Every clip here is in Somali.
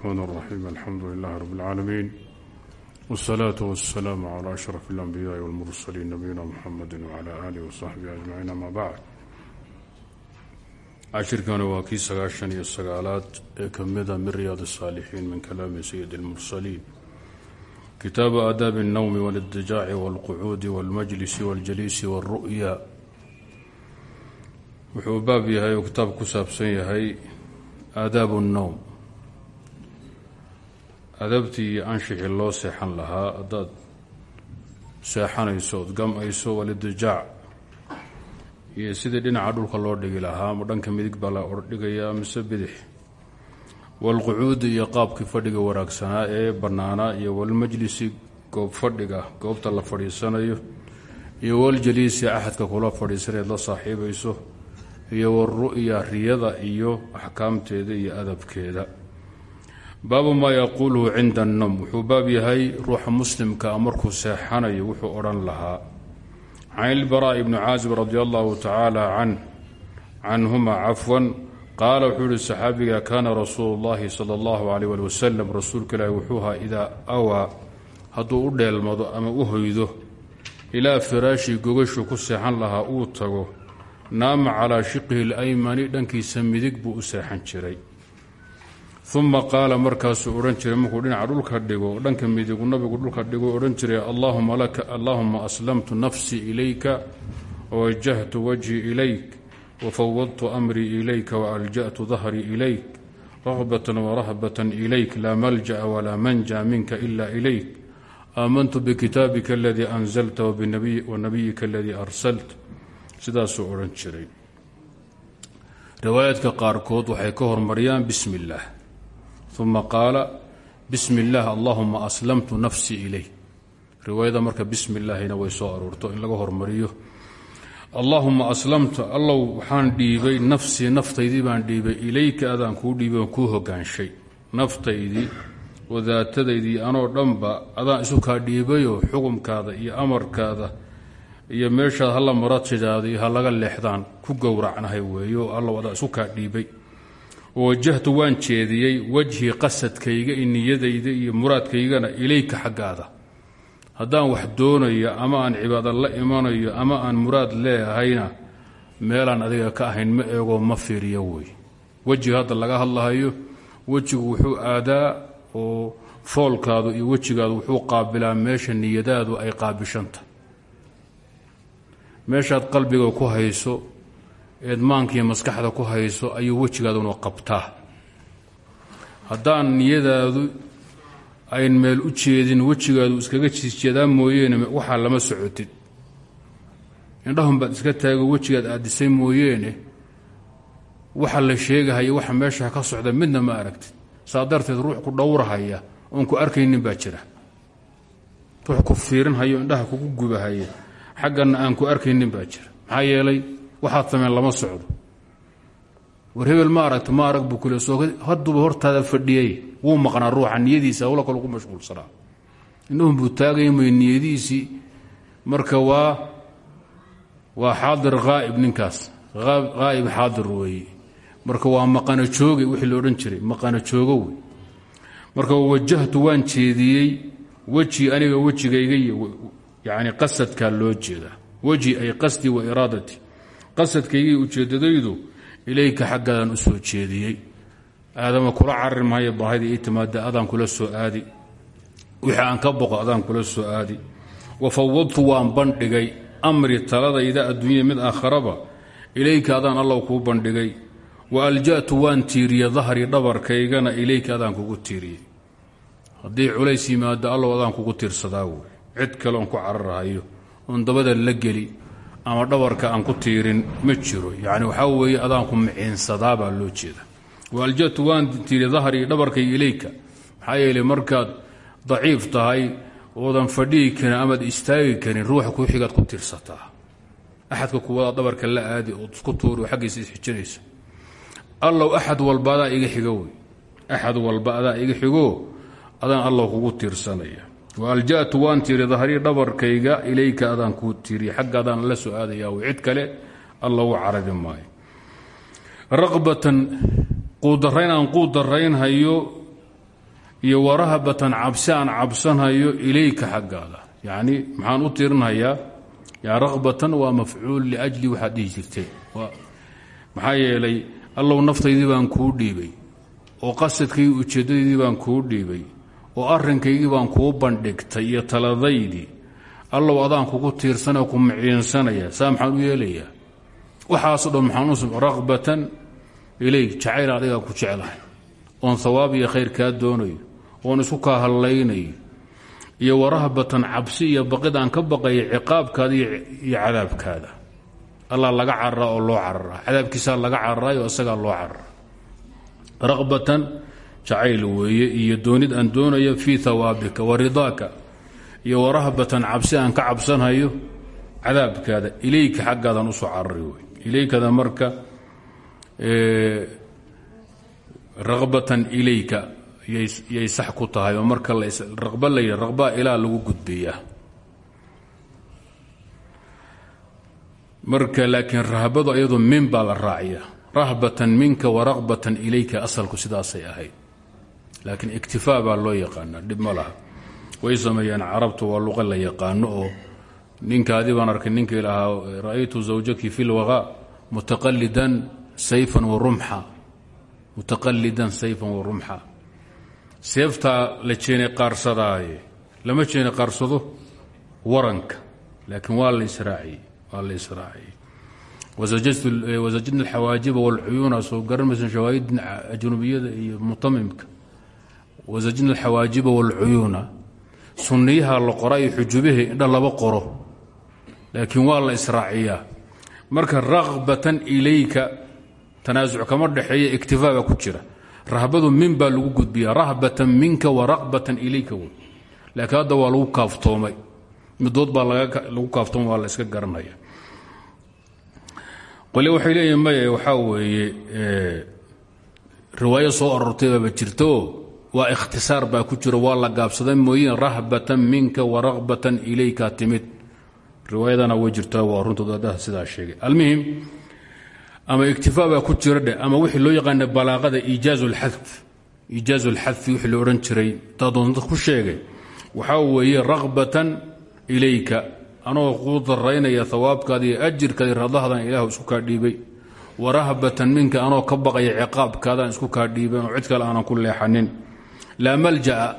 الرحمن الرحيم الحمد لله رب العالمين والصلاة والسلام على أشرف الأنبياء والمرسلين نبينا محمد وعلى آله وصحبه أجمعين أما بعد cashirkani waa kii sagaashan iyo sagaalaad ee ka mida min riyaad الsaalixiin min kalaami sayid اlmursaliin kitaabu aadaabi الnowmi wاlاdijaaci wاlqucuudi wاlmajlisi wاljaliisi wاlru'ya wuxuu baab yahay oo kitaab ku saabsan yahay aadaabu الnowm adabtii iyo anshixii loo seexan lahaa haddaad seexanayso ood gam-ayso walidijaac iyo sidii dhinaca dhulka loo dhigi lahaa ama dhanka midig baa la ordhigayaa mise bidix. Walqucuudi iyo qaabkii fadhiga wanaagsanaa ee bannaanaa iyo walmajlisi goob fadhiga goobta la fadhiisanayo iyo waljaliisi axadka kula fadhiisanayd la saaxiibayso iyo walru'ya riyada iyo axkaamteeda iyo adabkeeda baabu maa yaquuluhu cinda annowm wuxuu baab yahay ruuxa muslimkaa markuu seexanayo wuxuu odhan lahaa. Can ilbaraa'i bni caazib radi allahu tacaala can canhuma cafwan qaala wuxuu yihi saxaabiga kaana rasuulu llahi sala allahu calayh ali wasalam rasuulka ilaahi wuxuu ahaa idaa awaa hadduu u dheelmado ama u hoydo ilaa firaashii gogashuu ku seexan lahaa uu tago naama calaa shiqihi alaymani dhankiisa midig buu u seexan jiray uma qaala markaasuu odhan jiray markuu dhinaca dhulka dhigo dhanka midigu nabigu dhulka dhigo odhan jiray allaahuma aslamtu nafsii ilayka wawajahtu wajhii ilayk wafawadtu amrii ilayka waalja'tu dahrii ilayk rahbatan warahbatan ilayk laa malja'a walaa manja minka ila ilayk aamantu bikitaabika aladii anzalta wanabiyika aladii arsalt sidaasuu odhan jiray. Riwaayaadka qaarkood waxay ka hormariyaan bismi uma qaala bismi illaah allahuma aslamtu nafsii ilay riwaayada marka bismi illaahina way soo aroorto in laga hormariyo allaahuma aslamtu allow waxaan dhiibay nafsii naftaydii baan dhiibay ilayka adaan kuu dhiibay oon kuu hogaanshay naftaydii wadaatadaydii anoo dhanba adaan isu kaa dhiibayoo xukumkaada iyo amarkaada iyo meeshaad hala maratidaada iyo ha laga leexdaan ku gowracnahay weeyo allow adaan isu kaa dhiibay wawajahtu waan jeediyey wajhii qasadkayga i niyadayda iyo muraadkaygana ilayka xaggaada. Haddaan wax doonayo ama aan cibaado la imanayo ama aan muraad leehayna meelaan adiga ka ahayn ma eegoo ma fiiriyo wey. Wejiga hadda laga hadlahayo wejigu wuxuu aadaa oo foolkaadu iyo wejigaadu wuxuu qaabilaa meesha niyadaadu ay qaabishanta meeshaad qalbiga ku hayso eedmaankiiyo maskaxda ku hayso ayuu wejigaaduna qabtaa. Haddaan niyadaadu ayn meel u jeedin wejigaadu iskaga jiisjeedaa mooyeene waxaa lama socotid. Indhahun baad iska taago wejigaad aadisay mooyeene. Waxa la sheegahayo waxa meesha ka socda midna ma aragtid. Saa darteed ruux ku dhowrahaya oon ku arkaynin baa jira. Ruux ku fiirinhayo indhaha kugu gubahaya xaggana aan ku arkaynin baa jira. Maxaa yeelay waxaad sameen lama socdo. War hebel ma aragta ma arag buu soo hadduuba hortaada fadhiyey wuu maqnaa ruuxa niyadiisa hawlo kale ugu mashquulsanaa. Indhahun buu taagaya may niyadiisii marka waa waa xaadir haa'ib ninkaas. Haa'ib xaadir weeye marka waa maqana jooge wixii la odhan jiray. Maqana joogo marka wajahtu waan jeediyey weji aniga wejigayga yani qasadkaa loo jeedaa. Weji ay qasdii wa iraadatii qasadkaygii ujeedadaydu ilayka xaggaadaan u soo jeediyey. Aadama kula carari maayo baahida ii timaada adaan kula soo aadi. Wixii aan ka boqo adaan kula soo aadi. Wa fawadtu waan bandhigay. Amri taladayda adduunyada mid aakharaba. Ilayka adaan allow kuu bandhigay. Wa alja'tu waan tiiriye dahri dhabarkaygana ilayka adaan kugu tiiriyey. Haddii culays yimaado allow adaan kugu tiirsadaa cid kale ku cararahayo oon dabada la geli ama dhabarka aan ku tiirin ma jiro. Yani waxaa weeye adaanku miciinsadaa baa loo jeeda. Waaljatu waan tiiri dahrii dhabarkay ilayka. Maxaa yeeley markaad daciif tahay oodan fadhihi karin amaad istaagi karin ruuxa kuu xigaad ku tiirsataa axadka kuwadaad dhabarka la aadi ood isku tuuri oo xaggiisa isxijinaysa allow axad walba adaa iga xigo wey. Axad walba adaa iga xigo adaan allow kugu tiirsanaya waalja'tu waan tiiri dahrii dhabarkayga ilayka adaan kuu tiiriy xaggaadaan la soo aadaya cid kale alla u carabi raqbatan quudarayn aan quudaraynhayo iyo warahabatan cabsi aan cabsanhayo ilayka xaggaada. Yacni maxaan u tirinhayaa yaa rakhbatan waa mafcuul liajli waxaad dhihi jirtay. Maxaa yeelay allow naftaydii baan kuu dhiibay oo qasadkaygii ujeeddadaydii baan kuu dhiibay oo arrinkaygii baan kuu bandhigtay iyo taladaydii allow adaan kugu tiirsanoo ku miciinsanaya saa u yeelayaa? Waxaasoo dhan maxaan u rakhbatan ilayk jacayl adigaa ku jeclahay. Oon hawaab iyo khayr kaa doonayo oon isku kaa hallaynayo iyo warahbatan cabsi iyo baqid aan ka baqaya ciqaabkaada iyo cadaabkaada. Allah laga cararaa oo loo cararaa cadaabkiisaa laga cararaayo isagaa loo cararaa raqbatan jacayl weeye iyo doonid aan doonayo fii hawaabika wa ridaaka iyo warahbatan cabsi aan ka cabsanhayo cadaabkaada ilayka xaggaadan u soo carari wey ilaykada marka raqbatan ilayka yay sax ku tahay oo marka raqba la yidhi raqba ilaa lagu gudbiyaa marka laakiin rahbadu ayadu min baa la raaciya. Rahbatan minka waraqbatan ilayka asalku sidaasay ahayd laakiin iktifaa baa loo yaqaanaa dhib ma laha. Way sameeyaan carabtu waa luqa la yaqaano oo ninkaadii baan arkay ninkii lahaa ra'aytu zawjaki fi lwaqa mutaqalidan sayfan wa rumxa. Mutaqalidan sayfan wa rumxa. Seeftaa la jeene qaarsadaaye lama jeene qaarsado waranka laakiin waa la israaciyey waa la israaciyey. Wasajadna alxawaajiba walcuyuuna soo garanmaysan shawaahidin ajnubiyada iyo wasajadna alxawaajiba walcuyuuna. Sunniyaha la qora iyo xujubahe indha laba qoro. Laakiin waa la israaciyaa. Marka rakhbatan ilayka tanaasuc kama dhexeeya iktifaaga ku jira. Rahbadu min baa lagu gudbiya rahbatan minka wa raqbatan ilayka wey laakiin hadda waa lagu kaaftoomay. Midood baa lagu kaaftoomay waa la iska garanaya. Qole waxay leeyihiin maya waxaa weeye riwaayo soo arortaybaaba jirtaoo waa ikhtisaar baa ku jiro waa la gaabsaday mooyeen rahbatan minka wa raqbatan ilayka timid. Riwaayadana way jirtaa waa runtoodadaha sidaa sheegay. Almuhim ama iktifaa baa ku jira dheh ama wixii loo yaqaana balaaqada iijaazu lxadf. Iijaazu lxadfi wixii la odhan jiray dadoonta ku sheegay waxaa weeye rakhbatan ilayka anoo kuu daraynaya hawaabkaada iyo ajirkaada radahdan ilaahu isku kaa dhiibay. Wa rahbatan minka anoo ka baqaya ciqaabkaadaan isku kaa dhiiban oo cid kale aanan ku leexanin laa malja'a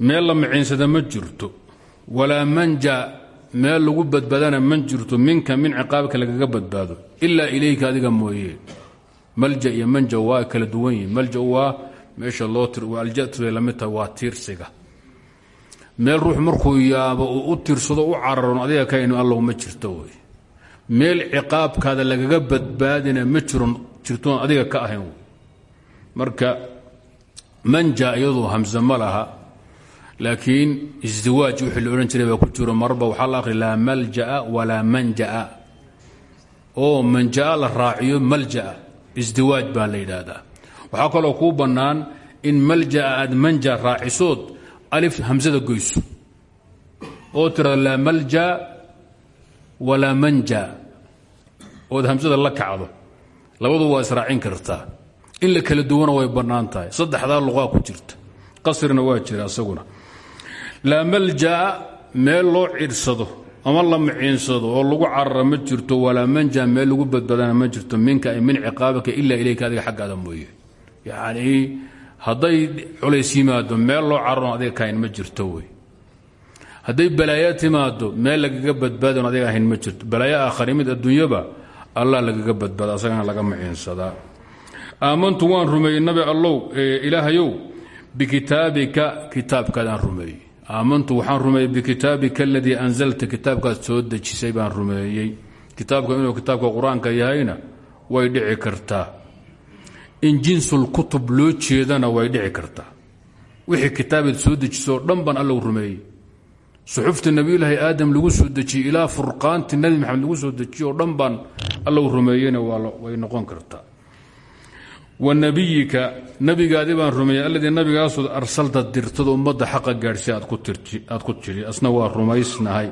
meel la maciinsada ma jirto. Walaa manja meel lagu badbaadana man jirto minka min ciqaabka lagaga badbaado. Ilaa ilayka adiga mooye. Malja iyo manja waa kala duwan yihiin malja waa meesha loo aljatubay la mid tahay waa tiirsiga. Meel ruux markuu yaabo u tiirsado u cararon adiga ka inu allow ma jirto wey meel ciqaabkaada lagaga badbaadina ma jiron jirtoon adiga ka ahayn marka manja iyadu hamse ma laha laakiin isdiwaaj wixii la odhan jiray baa ku jiro marba waxaa la akhri laa malja'a walaa manja'a. Oo manja'a la raaciyo malja'a isdiwaaj baa la yidhaahdaa. Waxaa kaloo kuu bannaan in malja'a aad manja raacisood alif hamsada goyso. Oo tirado laa malja walaa manja ood hamsada la kacdo labadu waa israacin kartaa in la kala duwana way bannaan tahay. Luqaa ku jirta. Qasrina waa jira isaguna laa maljaa meel loo cidhsado ama la maciinsado oo lagu carara jirto walaa manja meel lagu badbaadana ma jirto minka ay min ciqaabaka ilaa ilayka adiga xaggaada mooye. Yacnii hadday culays meel loo cararon adiga kahayn ma jirto wey. Hadday balaayo meel lagaga badbaadon adiga ahayn ma jirto. Balaayo aakhari mid adduunyaba allah lagaga badbaada asagana laga maciinsadaa aamantu waan rumeeyey nabi allow ilaahayow bikitaabika kitaabkaadaan rumeeyey. Aamantu waxaan rumeeyey bikitaabika aladii anzalta kitaabkaad soo dejisay baan rumeeyey. Kitaabka inuu kitaabka qur'aanka yahayna way dhici kartaa. In jinsul kutub loo jeedana way dhici kartaa. Wixii kitaabaad soo dejisoo dhan baan allow rumeeyey. Suxufta nebiyulaahi aadam lagu soo dejiyey ilaa furqaanti nebi maxamed lagu soo dejiye oo dhan baan allow rumeeyeyna way noqon kartaa wanabiyika nabigaadi baan rumeeyey alladii nabigaasoo arsalta dirtada ummadda xaqa gaadhsi aad ku tiri. Asna waa rumaysnahay.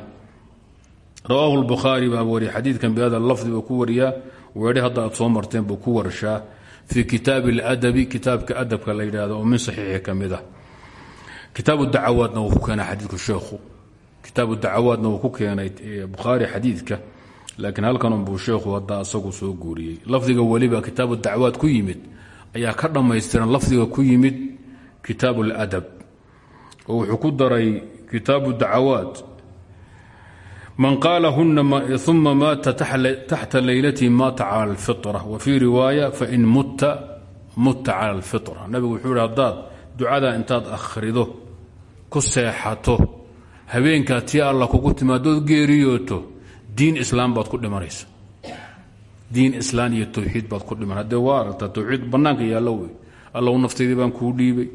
Rawaahu lbukhaari baa wariye xadiidkan bihada lafdi buu ku wariyaa. Weedhe hadda aad soo marteen buu ku warshaa. Fii kitaabi اladabi kitaabka adabka la yidhaahdo oo min saxiixi ka mid ah. Kitaabu dacawaadna wuu ku keenay xadiidku sheekhu. Kitaabu dacawaadna ku keenay bukhaari xadiidka laakiin halkan unbuu sheekhu hadda asagu soo guuriyey. Lafdiga weliba kitaabu dacwaad ku yimid ayaa ka dhammaystiran lafdiga ku yimid kitaabu اladab oo wuxuu ku daray kitaabu dacawaad man qaalahuna uma maata taxta laylatii maata cala alfira wa fii riwaaya fain mutta mutta cala alfira nabigu wuxuu hi haddaad intaad akhrido ku seexato habeenkaa tii alla kugu timaadood geeriyooto diin islaam baad ku dhimanaysa. Diin islaan iyo towxiid baad ku dhiman haddee waa aragtaa towxiid bannaanka yaallo wey. Allow naftaydii baan kuu dhiibay.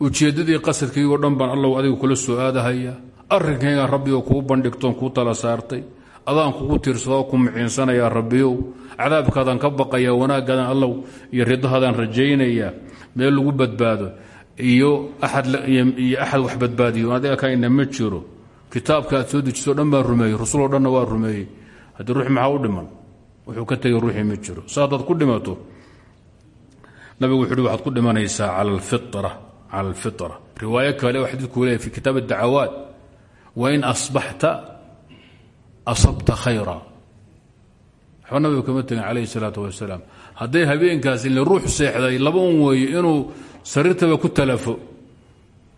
Ujeeddadii qasadkaygoo dhan baan allow adiga kula soo aadahayaa arrinkaygaan rabbigo kuu bandhigtoon kuu tala saartay. Adaan kugu tiirsadoo ku miciinsanayaa rabbiyow cadaabkaadaan ka baqayaa wanaaggaadaan allow iyo ridahaadaan rajaynayaa. Meel lagu badbaado. Iyo aadiyo axad wax badbaadiyo. Adiga kaina ma jiro kitaabka aad soo dejiso dhan baan rumeeyey dhanna waa rumeeyey. Haddii ruux maxaa u dhiman? Wuxuu ka tegay ruuxii ma jiro. Haddaad ku dhimato? Nabigu wuxu uhi ku dhimanaysaa cala alfitra riwaayo kale oo xadiidku leeyahy fi kitaab addacawaat wain asbaxta asabta khayra. Waxba nabigu kama tegin calayhi salaatu wasalaam. Hadday habeenkaas ile ruux seexday laba un weeye inuu sariirtaba ku talafo.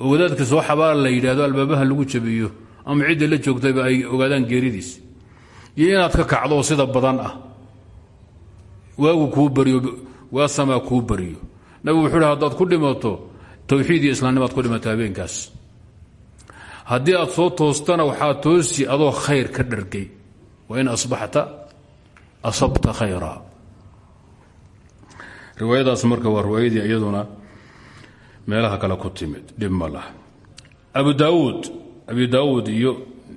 Oo soo xabaala la yidhahdo albaabaha lagu jabiyo ama cidda la joogtayba ay ogaadaan geeridiis. Iyo inaad ka kacdo oo sida badan ah. Waagu kuu bariyo waasamaa kuu bariyo. Nabigu wuxuu hi haddaad ku dhimato towxiid iyo islaamnimaad ku dhimato habeenkaas. Haddii aad soo toostana waxaa toosi adoo khayr ka dhargay. Wain asbaxta asabta khayra. Riwaayadaas marka waa riwaayadii iyaduna meelaha kale ku timid dhib ma abu daauud abi daauud iyo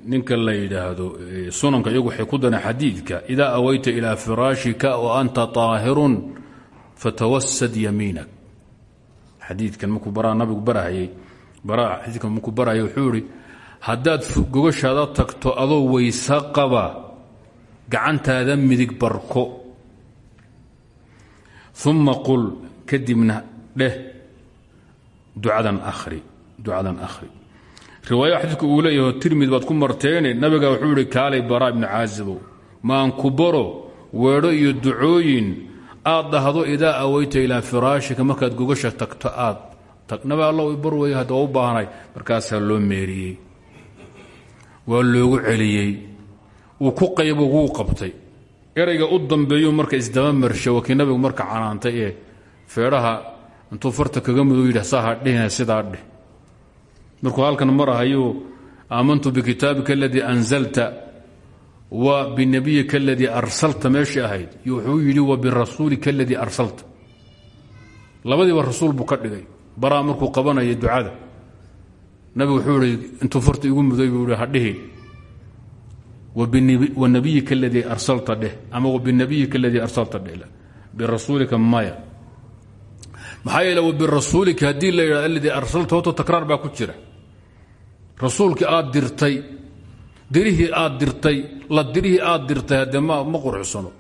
ninka la yidhaahdo sunanka iyagu waxay ku dareen xadiidka idaa awayta ilaa firaashika wa anta طaahirun fatawasad yamiinak. Xadiidkan markuu baraa nabigu barahayay baraa xadiidkan markuu barahayay wuxuu ihi haddaad gogashaada tagto adoo weyse qaba gacantaada midig barko. Uma qul kadibna dheh ducadan ahri ducadan akhri riwaaya xadiidku uu leeyaho tirmid baad ku marteene nabiga wuxuu ihi kaalay baraa ibnu caasibow maan ku baro weedho iyo ducooyin aad dhahdo idaa aweyta ilaa firaashika markaad gogasha tagto aad nabi allow bar wey hadda u baahnay. Markaasaa loo meeriyey. Waa loogu celiyey. Wuu ku qaybo wuu qabtay. Erayga u dambeeyu marka isdaba marsha waa kii nabigu marka canaantay ee feedhaha intuu farta kaga mudo yidhi saha dhihina sidaa dheh markuu halkan marahayuu aamantu bikitaabika aladii anzalta wa binabiyika aladii arsalta meeshii ahayd. Wuxuu yidhi wa birasuulika aladii arsalta. Labadiiba rasuul buu ka dhigay. Baraa markuu ducada. Nabigu wuxuu ihi intuu farta igu muday buu ihi hadhihi wanabiyika aladii arsalta dheh ama wabinabiyika aladii arsalta dheh birasuulika maya. Maxaa yeele wabirasuulika haddii la yidhahdo aladii arsalta horta takraar baa ku jira rasuulkii aad dirtay dirihii aad dirtay la dirihii aad dirtay haddee ma quruxsano.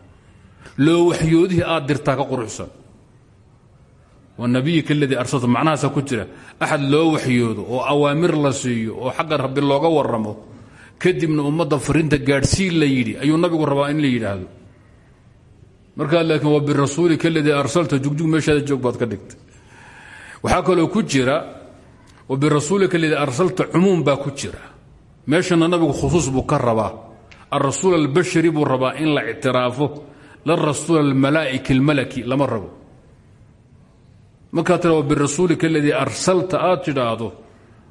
Loo waxyoodihii aad dirtaa ka quruxsan. Wanabiyika aladii arsalta macnahaasa ku jira axad loo waxyoodo oo awaamir la siiyo oo xagga rabbi looga waramo kadibna ummadda fariinta gaadhsiin la yidhi ayuu nabigu rabaa in la yidhaahdo. Markaa laakiin waa birasuulika aladii arsalta jugjug meeshaada joog ka dhigtay. Waxaa kaloo ku jira wa birasuulika aladii arsalta cumuum baa ku jira. Meeshana nabigu khusuus buu ka rabaa. Alrasuul albashari buu rabaa in la ictiraafo. Larasuul almalaa'iki almalaki lama rabo. Markaa tira wa birasuulika aladii arsalta aad tidhaahdo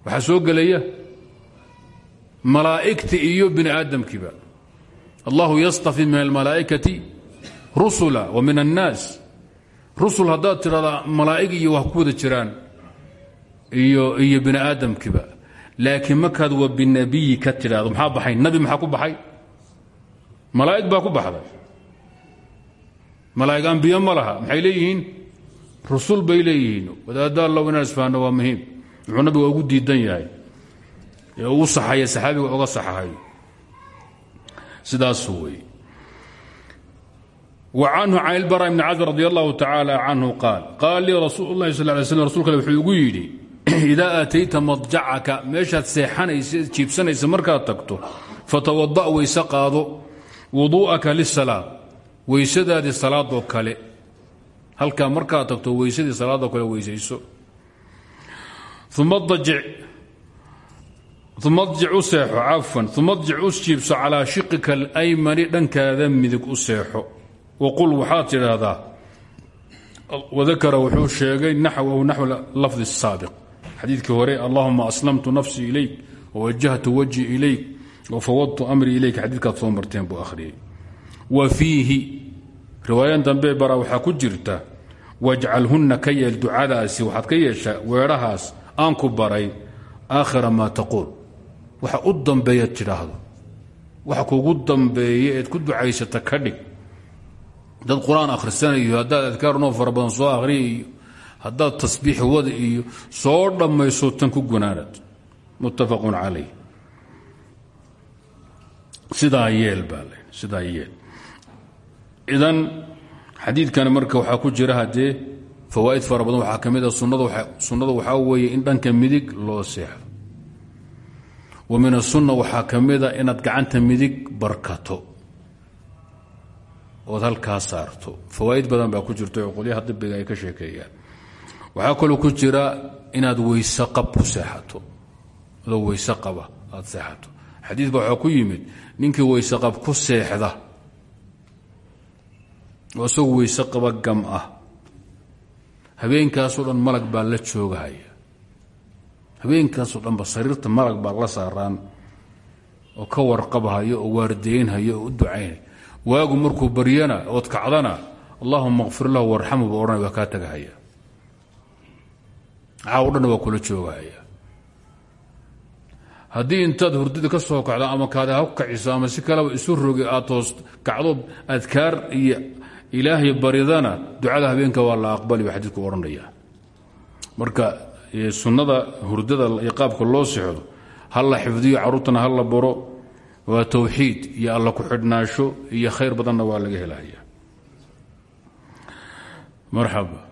waxaa soo gelaya malaa'igti iyo bini aadamkiiba. Allahu yastafi min almalaa'ikati rusula wa min annaas. Rusul haddaad tidhahda malaa'ig iyo wax ku wada jiraan iyo iyo bini aadamkiiba. Laakiin markaad wa binabiyi ka tidhahdo maxaa baxay? Nabi maxaa ku baxay? Malaa'ig baa ku baxday. Malaa'ig ambiye ma maxay leeyihiin? Rusul bay leeyihiin. Wadaadda allow inaan isfahanno waa muhiim. Wuxuu nabiga ugu diidan yahay. Ee ugu saxaya saxaabiga oga saxahay. Sidaasuu wey wa canhu can ilbara bni casb radi allahu tacaala canhu qaal qaal lii rasuul lahi sal lay slm rsulka wuxuu igu yidhi idaa aatayta madjacaka meeshaad seexanaysa jiibsanaysa markaad tagto fatawada' weyse qaado wuduu'aka lisalaa weysadaadii salaadoo kale. Halkaa markaad tagto weysadii salaadoo kale weysayso uma adjic u seexo cafwan uma adjic u jiibso calaa shiqika alaymani dhankaada midig u seexo. Waqul waxaad tidhaahdaa wadakara wuxuu sheegay naxwahu naxw lafdi الsaabiq xadiidkii hore allahuma aslamtu nafsii ilayk wawajahtu wajhi ilayk wafawadtu amrii ilayk xadiidkaad soo marteen buu akhriyey. Wa fiihi riwaayan dambe bara waxaa ku jirta wajcalhunna ka yeel ducadaasi waxaad ka yeeshaa weedhahaas aan ku baray aakhira maa taquul. Waxa u dambeeyaad tidhaahdo. Waxa kugu dambeeya eed ku ducaysata ka dad qur'aan akhrisanayo haddaad adkaar noo fara badan soo akhriya iyo haddaad tasbiix wada iyo soo dhammayso tan ku gunaanad. Muttafaqun calayh. Sidaa yeel baa le yeel. Idan xadiidkan marka waxaa ku jira haddee fawaa'id fara badan waxaa ka mid a sunnada waxaa weeye in dhanka midig loo seexdo wa min asunna waxaa ka mida inaad gacanta midig barkato. Ood halkaa saarto. Fawaa'id badan baa ku jirta oo qolyaha dibiga ay ka sheekeeyaan waxaa kaloo ku jira inaad weyse qab ku seexato. Adoo weyse qaba aad seexato. Xadiid ba ku yimid ninkii weyse qab ku seexda oo isagu weyse qaba gam ah malag baa la joogahaya. Habeenkaasoo dhanba sariirta malag baa la saaraan oo ka warqabhayo oo waardeynhayo oo u ducaynay waagu markuu baryana ood kacdana allahuma kfir lahu warxamu ba odhanay waa kaa tagahaya caaw dhanna waa kula joogahaya haddii intaad hurdada ka soo kacdo ama kaada ha ku kaciso ama si kaleba isu rogi aad toos kacdo adkaar iyo ilaahay baridana ducada habeenka waa la aqbali ba xadiidku odhanaya marka sunnada hurdada iyo qaabka loo sixdo ha la xifdiyo carruurtana ha la baro waa towxiid iyo alla ku xidhnaasho iyo khayr badanna waa laga helaya marxaba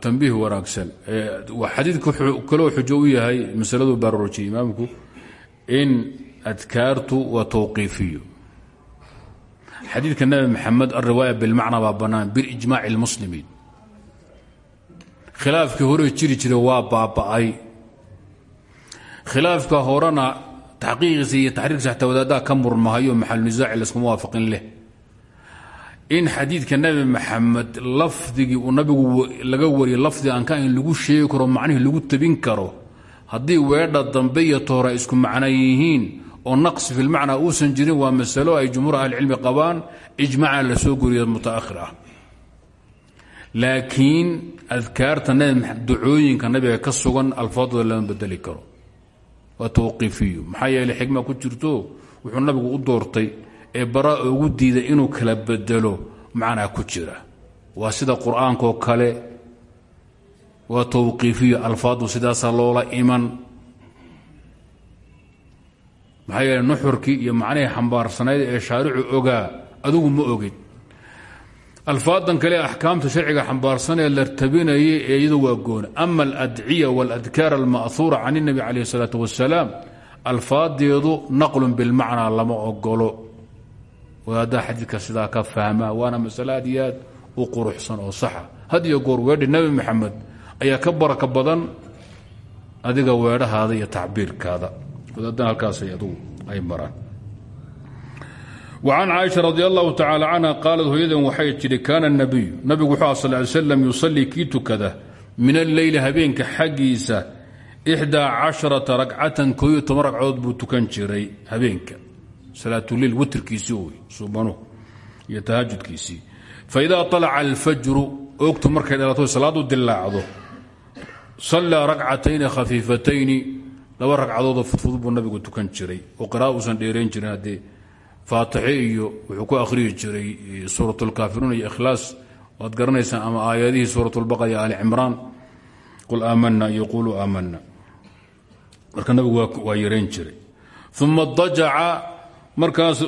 tambiih wanaagsan. Xadiidku kaloo xujo u yahay masaladu baarorojiyey imaamku in adkaartu waa towqiifiyo xadiidka nabi maxamed alriwaaya bilmacna baa bannaan bilijmaaci اlmuslimiin khilaafkii hore jiri jira waa baaba'ay. Khilaafka horena taxqiiqiisa iyo taxriirkiisa xataa wadaadaha ka murmahayo maxalunisaaci laskuma waafaqin leh in xadiidka nabi maxamed lafdigii uu nabigu laga wariyay lafdi aan ka in lagu sheegi karo macnihii lagu tabin karo haddii weedha dambe iyo toora isku macno yihiin oo naqsi fi lmacnaa uusan jirin waa masalo ay jumhuur ahlicilmi qabaan ijmaaca la soo goriya mutaakhir ah. Laakiin adkaarta ducooyinka nabiga ka sugan alfaadooda lama bedeli karo. Waa tawqiifiyu. Maxaa yeeley xikma ku jirto? Wuxuu nabigu u doortay ee bara ugu diiday inuu kala bedelo macnaa ku jira waa sida qur-aankaoo kale waa tawqiifiyo alfaadu sidaasaa loola iman maxaa yeele nuxurkii iyo macnihii xambaarsanayd ee shaaricu ogaa adigu ma ogid alfaadan kale axkaamta sharciga xambaarsanee la tabinayay ee iyadu waa gooni ama aladciya waladkaar alma'huura can اnabi calayh الsalaaة wasalaam alfaadeedu naqlun bilmacnaa lama ogolo wadaaddaa xadiidka sidaa ka fahmaa waana masale aad iyo aad u quruxsan oo saxa had iyo goor weedhi nebi maxamed ayaa ka baraka badan adiga weedhahaada iyo tacbiirkaada wadaadana halkaasay adugu ay maraan وcan caaisha radi allahu tacala canha qaalad hooyadan waxay tidhi kaana الnabiyu nabigu wuxuu a sal ly slam yusallii kii tukada min alleyli habeenka xaggiisa ixdaa casharata ragcatan kooyo toban ragcadood buu tukan jiray habeenka salaatulil witrkiisii wy subanuhu iyo tahajudkiisii faidaa alaca alfajru ogtu markay dhalato salaadu dilaacdo sallaa ragcatayni khafiifatayni laba ragcadoodoo fudfudud buu nabigu tukan jiray oo qira'a uusan dheerayn jirin haddee faatixi iyo wuxuu ku akhriyi jiray suuratulkaafiruun iyo ikhlaas. Waad garanaysaan ama aayadihii suuratulbaqar iyo aali cimraan. Qul aamana iyo quluu aamana marka nabigu waa yarayn jiray. Uma dajaca markaas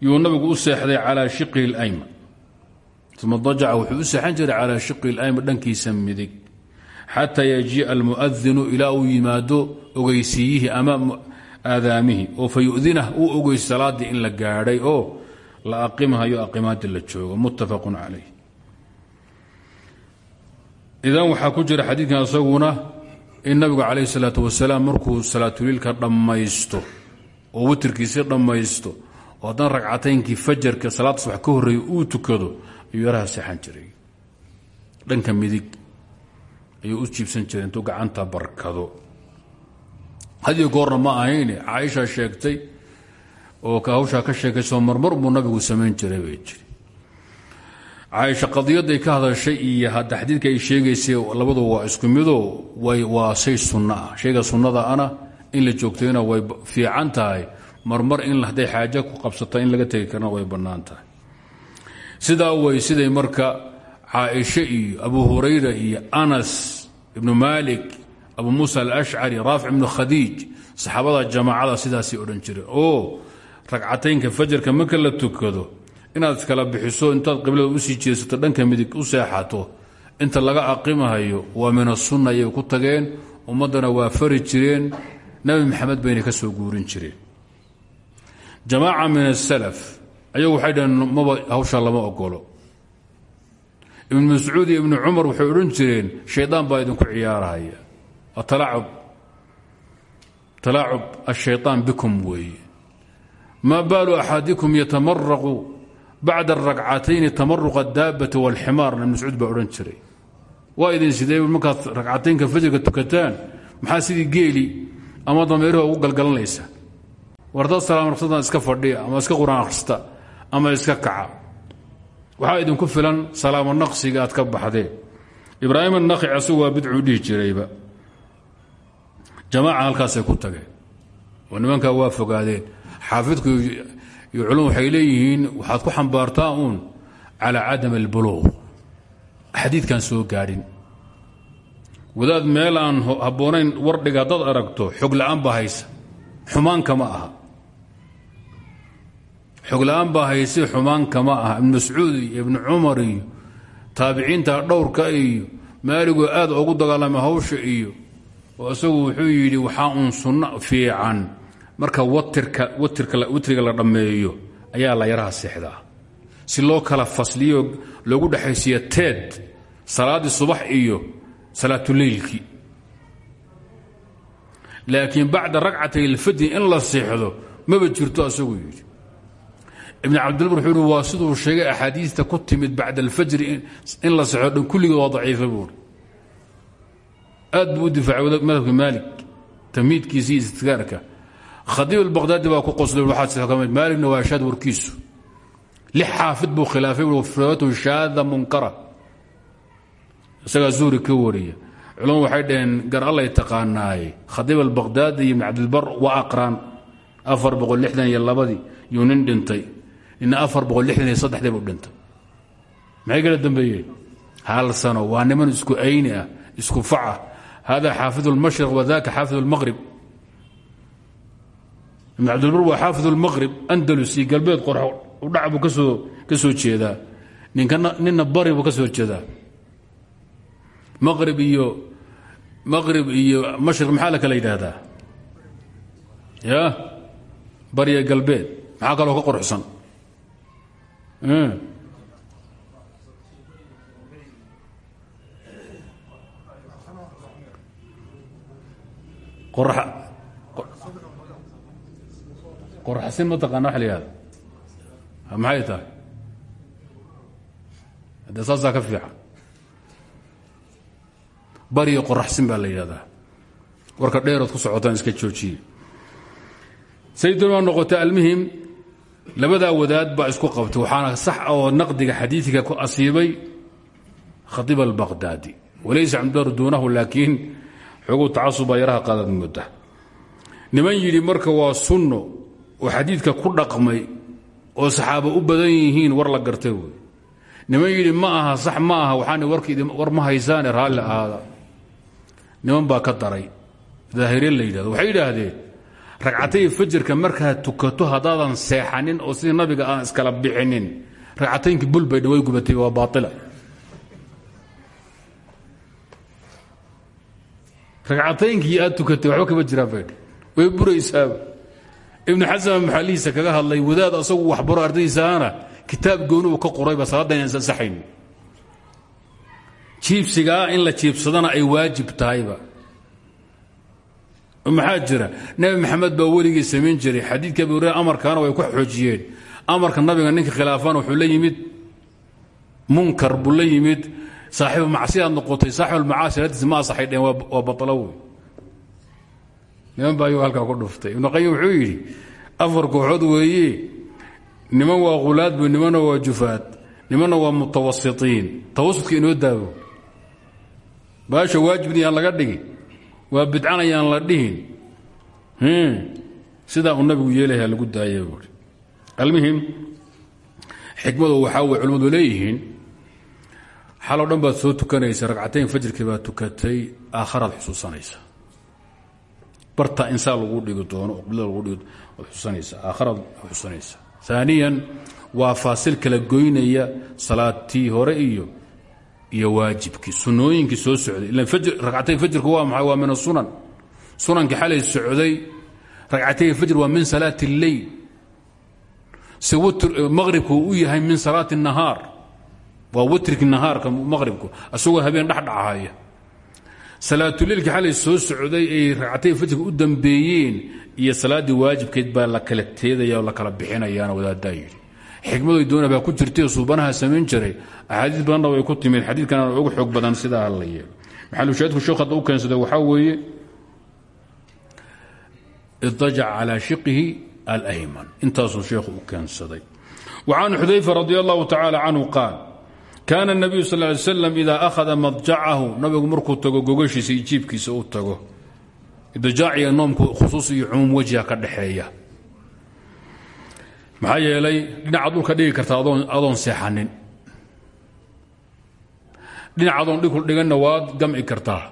yuu nabigu u seexday calaa shiqihi اlayman uma dajaca wuxuu u seexan jiray calaa shiqihi اlayman dhankiisa midig. Xataa yajii'a almuadinu ilaa uu yimaado ogeysiiyihii ama aadaamihii. Oo fa yudinah uu ogeyso salaaddii in la gaadhay oo la aqimahayo aqimaadii la joogo. Muttafaqun calayh. Idan waxaa ku jira xadiidkan isaguna in nabigu calayh salaatu wasalaam markuu salaatuliilka dhammaysto oo witirkiisii dhammaysto oo haddana ragcataynkii fajarka salaad subax ka horreeya uu tukado ayuu yaraha seexan jiray. Dhanka midig ayuu u jiibsan jiray intuu gacanta barkado. Hadiyo goorna ma ahayne caaisha sheegtay oo hawshaa ka sheekaysoo marmar buu nabigu samayn jiray bay jiri caaisha qadiyaday ka hadashay iyo hadda xadiidka ay sheegaysay labadu waa isku mido waa shay sunno ah. Sunnada ana in la joogtayna way fiican tahay marmar in hadday xaajo ku qabsata in laga tegi karna way bannaan tahay. Way siday marka caaisha iyo abu hurayra iyo anas ibnu maalik abu muusa alashcari raafic ibnu khadiij saxaabada jamaacada sidaasay odhan jireen oo ragcataynka fajarka marka la tukado inaad iskala bixiso intaad qiblada u sii jeesato dhanka midig u seexato inta laga aqimahayo waa min asunna ayay ku tageen ummaddana waa fari jireen nabi maxamed bayna ka soo guurin jireen jamaaca min asalaf ayagu waxay dhaheen maba hawshaa lama ogolo ibnu mascuud iyo ibnu cumar waxay jireen shaydaan baa idinku ciyaarahaya. Talaacub. Ashayطaan bikum weeye. Maa baalu axadikum yatamaraqu bacda aragcatayni tamaruqa daabati wاlximaar ibn mascuud baa odhan jiray. Waa idin sidee markaad ragcataynka fajrka tukataan? Maxaa sidii geeli ama dameeriha ugu galgalanaysa. Wardaad salaam rafsadan iska fadhiya ama iska qur'aan akhrista ama iska kaca. Waxaa idinku filan salaamo naqsiga aad ka baxdeen ibraahim anakhi asagu waa bidcuu dhihi jirayba. Jamaaca halkaasay ku tageen. Oo nimankaa waa fogaadeen. Xaafidku iyo culum leeyihiin waxaad ku xambaartaa uun calaa cadam albuluuq xadiidkan soo gaadhin wadaad meel aan habboonayn wardhiga haddaad aragto xog la'aan baa haysa. Xumaanka ma aha. Xog la'aan baa hayse xumaanka ma aha. Ibnu mascuud iyo ibnu cumar iyo taabiciinta dhowrka iyo maaligoo aad ugu dagaalama hawsha iyo oo isagu wuxuu yidhi waxaa uun sunno fiican. Marka watirka witriga la dhammeeyo ayaa la yaraha seexdaa. Si loo kala fasliyo loogu dhexaysiiyo teed salaaddii subax iyo salaatuleylkii laakiin bacda ragcatay ilfajri in la seexdo maba jirto asagu yidhi. Ibn cabdilbar wuxuu uhi waa sheegay axaadiista ku timid bacda alfajri in la seexdo dhan waa daciifa buuri aad buu u difaacay madhabka maalik tamhiidkiisa iyo istidkaarka khadiib albaqhdaadi baa ku qoslay waxaa ka mid maaligna waa shaad warkiisu. Lix xaafid buu khilaafay riwaayatu shaada munkara isagaa zuhri ka wariya culama waxay dhaheen gar allay taqaanaaye khadiib albaqhdaadi iyo ibn cabdilbar waa aqraan afar boqol lixdan iyo labadii yuu nin dhintay nina afar boqol lixdan iyo saddexdii buu dhintay maxay kala dambeeyeen hal sano waa niman isku ayni ah isku faca hada xaafid اlmashriq wadaka xaafid اlmaqrib ibn cabdilbar waa xaafid اlmaqrib andalus iyo galbeed qorax udhac buu kasoo ka soo jeedaa ninkana nina bari buu ka soo jeedaa maqrib iyo maqrib iyo mashriq maxaa la kala yidhaahdaa? Ya? Bariya galbeed. Maxaa kaloo ka qorxsan qoraxsin ma taqaana wa la yihahda maxay tahay? Haddee saasaa ka fiican bariyo qoraxsin baa la yidhahdaa. Warka dheerood ku socotaan iska joojiye. Saydunaa noqotay almuhim wadaad baa isku qabtay waxaana sax oo naqdiga xadiidka ku asiibay khadiib albaqhdaadi walaysa camdaru duunahu laakiin xoguu tacasubaa yaraha qaadad mudda. Niman yidhi marka waa sunno oo xadiidka ku dhaqmay oo saxaaba u badan yihiin war la gartay. Niman yidhi ma aha sax ma aha waxaan warkii war ma haysaane raalli ahaada niman baa ka daray. Daahirye la waxay yidhaahdeen ragcatay fajirka markaad tukato haddaadan seexanin oo sidii nabiga aan iskala bixinin ragcataynkii bul bay dhaway gubatay waa baaila ragcataynkii aad tukatay waxba kama jiraan baydh way buraysaaba ibnu xasan maxalihiisa kaga hadlay wadaad asagu waxbaro ardaydiisaana kitaab gooni uu ka qorayba salaadda inaan sasaxayn jiibsigaa in la jiibsadana ay waajib tahayba. Maxaa jira? Nebi maxamed baa weligii samayn jiray. Xadiidka abi hurera amarkaana way ku xoojiyeen. Amarka nabiga ninka khilaafana wuxuu la yimid munkar buu la yimid saaxiibu macsiyaad noqotay saaxibulmacaasi latiis ma asaxay dheen waa batlo wey niman baa ayuu halkaa ku dhuftay. Ibnu qayim wuxuu yidhi afar kooxood weeye niman waa khulaad bu nimanna waa jufaad nimanna waa mutawasitiin. Tawasudka inoo daabo baasha waajibni yaan laga dhigi waa bidcana yaan la dhihin. Sidaa uu nabigu yeelaha lagu daaya buui almuhim xikmadu waxaa way culimmadu leeyihiin xaloo dhan baad soo tukanaysa ragcatayn fajrkii baad tukatay aakharaad xusuusanaysa. Barta insaan lagu dhigi doono qiblada lagu dhigi xusuusanaysa. Aakharaad xusuusanaysa. Aaniyan waa faasil kala goynaya salaatii hore iyo iyo waajibkii sunooyinkii soo socday ila ragcatayn fajrku waa maxay waa min asunan sunankii xalay socday ragcatayn fajr waa min salaati اlleyl si maqribku u yahay min salaati الnahaar waa witrki nahaarka maqribku asagoo habeen dhexdhachaya salaatuleilkii xalay soo socday ay ragcatayn fajrka u dambeeyeen iyo salaaddii waajibkeed baa la kala teedaya oo la kala bixinayaana wadaaddaa yidhi xikmadoy doona baa ku jirtay suubanaha samayn jiray axaadiis badanna way ku timid. Xadiidkana ugu xoog badan sidaa la yeelo. Maxalushaadku sheekh hadda u keensaday waxaa weeye idajac calaa shiqihi alayman. Intaasuu sheekhu u keensaday. Wa can xudayfa radi allahu tacaala canhu qaal kaana الnabiyu sal ly slam idaa akhada madjacahu. Nabigu markuu tago gogashiisa jiibkiisa u tago. Idjaaciga noomku khusuus iyo cumuum ka dhaxeeya. Maxaa yeelay dhinacaad dhulka dhigi karta adoon seexanin dhinac adoon dhigku dhiganna waad gamci kartaa.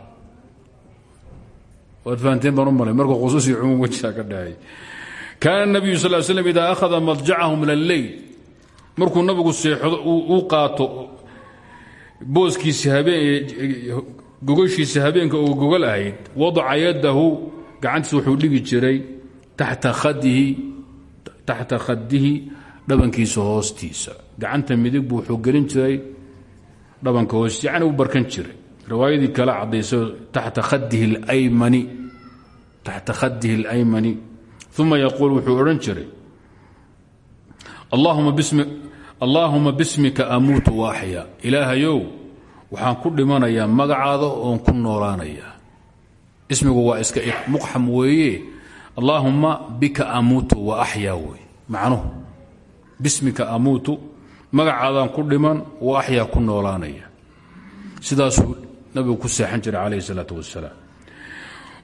Waad fahanteen baan u malay. Markuu khusuus iyo cumuum wejha ka dhaxeeya kaana الnabiyu sal slam idaa akhada madjacahu min alleyl markuu nabigu seexdo uu qaato booskiisi gogashiisa habeenka oo gogol ahayd wadaca yadahu gacantiisa wuxuu dhigi jiray taxta khadihi dhabankiisa hoostiisa. Gacanta midig buu wuxuu jiray dhabanka hoostiisa yani u barkan jiray. Riwaayadii kale cadayso taxta khadihi اlaymani uma yaquul wuxuu odhan jiray allaahuma bismika amuutu waaxya ilaahayow waxaan ku dhimanayaa magacaada oon ku noolaanaya ismigu waa iska muqxam weeye. Allaahumma bika amuutu wa axyaa wey. Macnuhu bismika amuutu magacaadaan ku dhiman wa axyaa ku noolaanaya. Sidaasuu nabigu ku seexan jiray calayh isalaatu wasalaam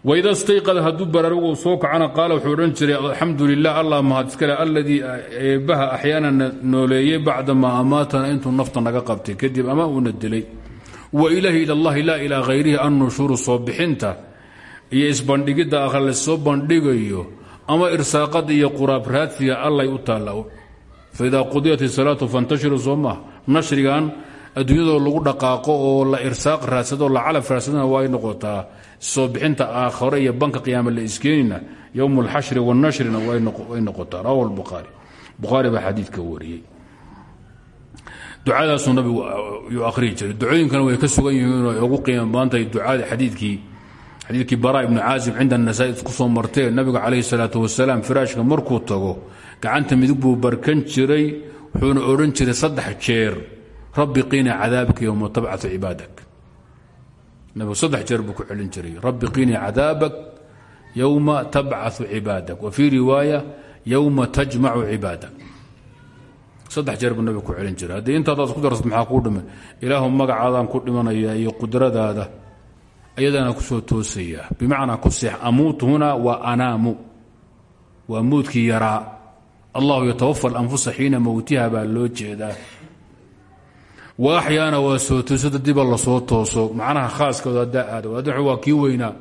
wida stayqada hadduu baraarugu soo kacana qaala wuxuu odhan jiray alxamdu lilah allah mahad iskale alladii eebbaha axyaanana nooleeyey bacdamaa amaatana intuu nafta naga qabtay kadib ama uuna dilay. Wa ilaahi ila allahi laa ilaa hayrihi annushuuru soo bixinta iyo isbandhigidda akhra la soo bandhigayo ama irsaaqada iyo quraab raadsiga allay u taalla faida qudiyat isalaatu fantashiru soo maa nashrigan adduunyadoo lagu dhaqaaqo oo la irsaaq raadsado la calab raadsadana waa ay noqotaa soo bixinta aakhare iyo banka qiyaame la iskeenina yowm alxashri wanashrina way noqotaa rawa buaari buhaari baa xadiidka wariyey ducadaasuu nabigu yuu akhrihi jiray ducooyinkana way ka sugan yihiinoo ugu qiima badantay ducaada xadiidkii xadiidkii bara ibnu caasim cinda nasaa-i ku soo martee nabigu calayhi salaatu wasalaam firaashka markuu tago gacanta midig buu barkan jiray wuxuuna odhan jiray saddex jeer rabbi qiina cadaabka yowma tabcatu cibaadak. Nabigu saddex jeer buu ku celin jiray rabbi qiini cadaabak yowma tabcau cibaadak. Wa fii riwaaya yowma tajmacu cibaadak. Saddex jeer buu nabigu ku celin jiray. Haddii intaadaad ku darsad maxaa kuu dhiman? Ilaahu magacaadaan ku dhimanaya iyo qudradaada ayadaana ku soo toosayaa. Bimacnaa ku seex amuut huna waa anaamu. Waa muudkii yaraa allahu yatawafa alanfusa xiina mowtiha baa loo jeedaa. Waaxyaana waa soo toosada diba la soo tooso. Macnaha khaaskooda haddaa aada wadaxu waa kii weynaa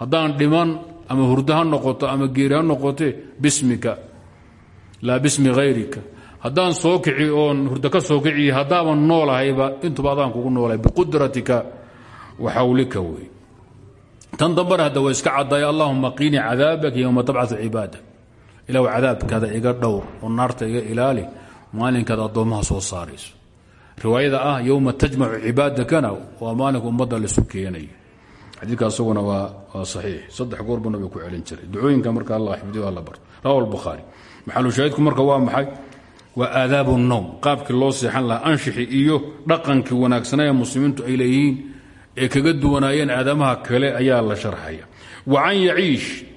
haddaan dhiman ama hurdo ha noqoto ama geeri ha noqote bismika. Laa bismi hayrika haddaan soo kici oon hurdo ka soo kiciy haddaaban noolahayba intuba adaan kugu noolahay biqudratika wa xawlika wey. Tan dambana hadda ilaw cadaabkaada iga dhowr oo naarta iga ilaali maalinkaad addoommaha soo saarayso. Riwaayada ah yowma tajmacu cibaadakana waa maalinka ummadda laisu keenayo xadiidka waa saxiix. Saddex goor buu nabiga ku celin jiray. Ducooyinka marka allah xifdiyo alla barto rawa albukhaari maxalushaahidku marka waa maxay? Waa aadaabu nowm qaabkii loo seexan lahaa anshixi iyo dhaqankii wanaagsanaa ee muslimiintu ay leeyihiin ee kaga duwanaayeen aadamaha kale ayaa la sharxaya. Wa can yaciish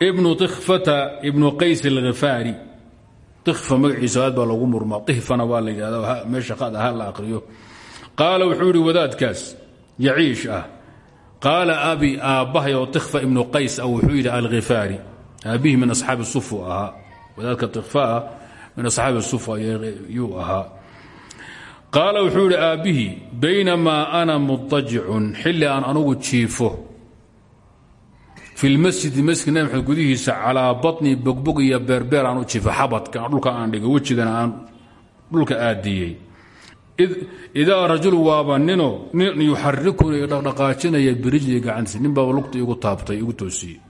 ibnu ikfata ibnu qays alkhifaari ikfa magaciisa aad baa loogu murmaa. Ihfana waa la yidhahda meesha qada ha la aqriyo qaala wuxuu wadaadkaas yaciish ah. Qaala abi aabbahay oo ikfa ibnu qays ah wuxuu yidhi alkhifaari aabbihi min asxaabi sufu ahaa. Wadaadka ikfaa min asxaabi sufa yuu ahaa. Qaala wuxuu yidhi aabbihii baynamaa ana mutajicun xilli aan anugu jiifo fi lmasjidi masjid nabi maxamed gudihiisa calaa batni bogbog iyo beerbeer aan u jiifo xabadka dhulka aan dhigay wejigana aan dhulka aadiyey. Idaa rajulu waaba nino nin yuxarikuni dhaqdhaqaajinaya birijli gacantiisa nin baaba lugta igu taabtay igu toosiyey.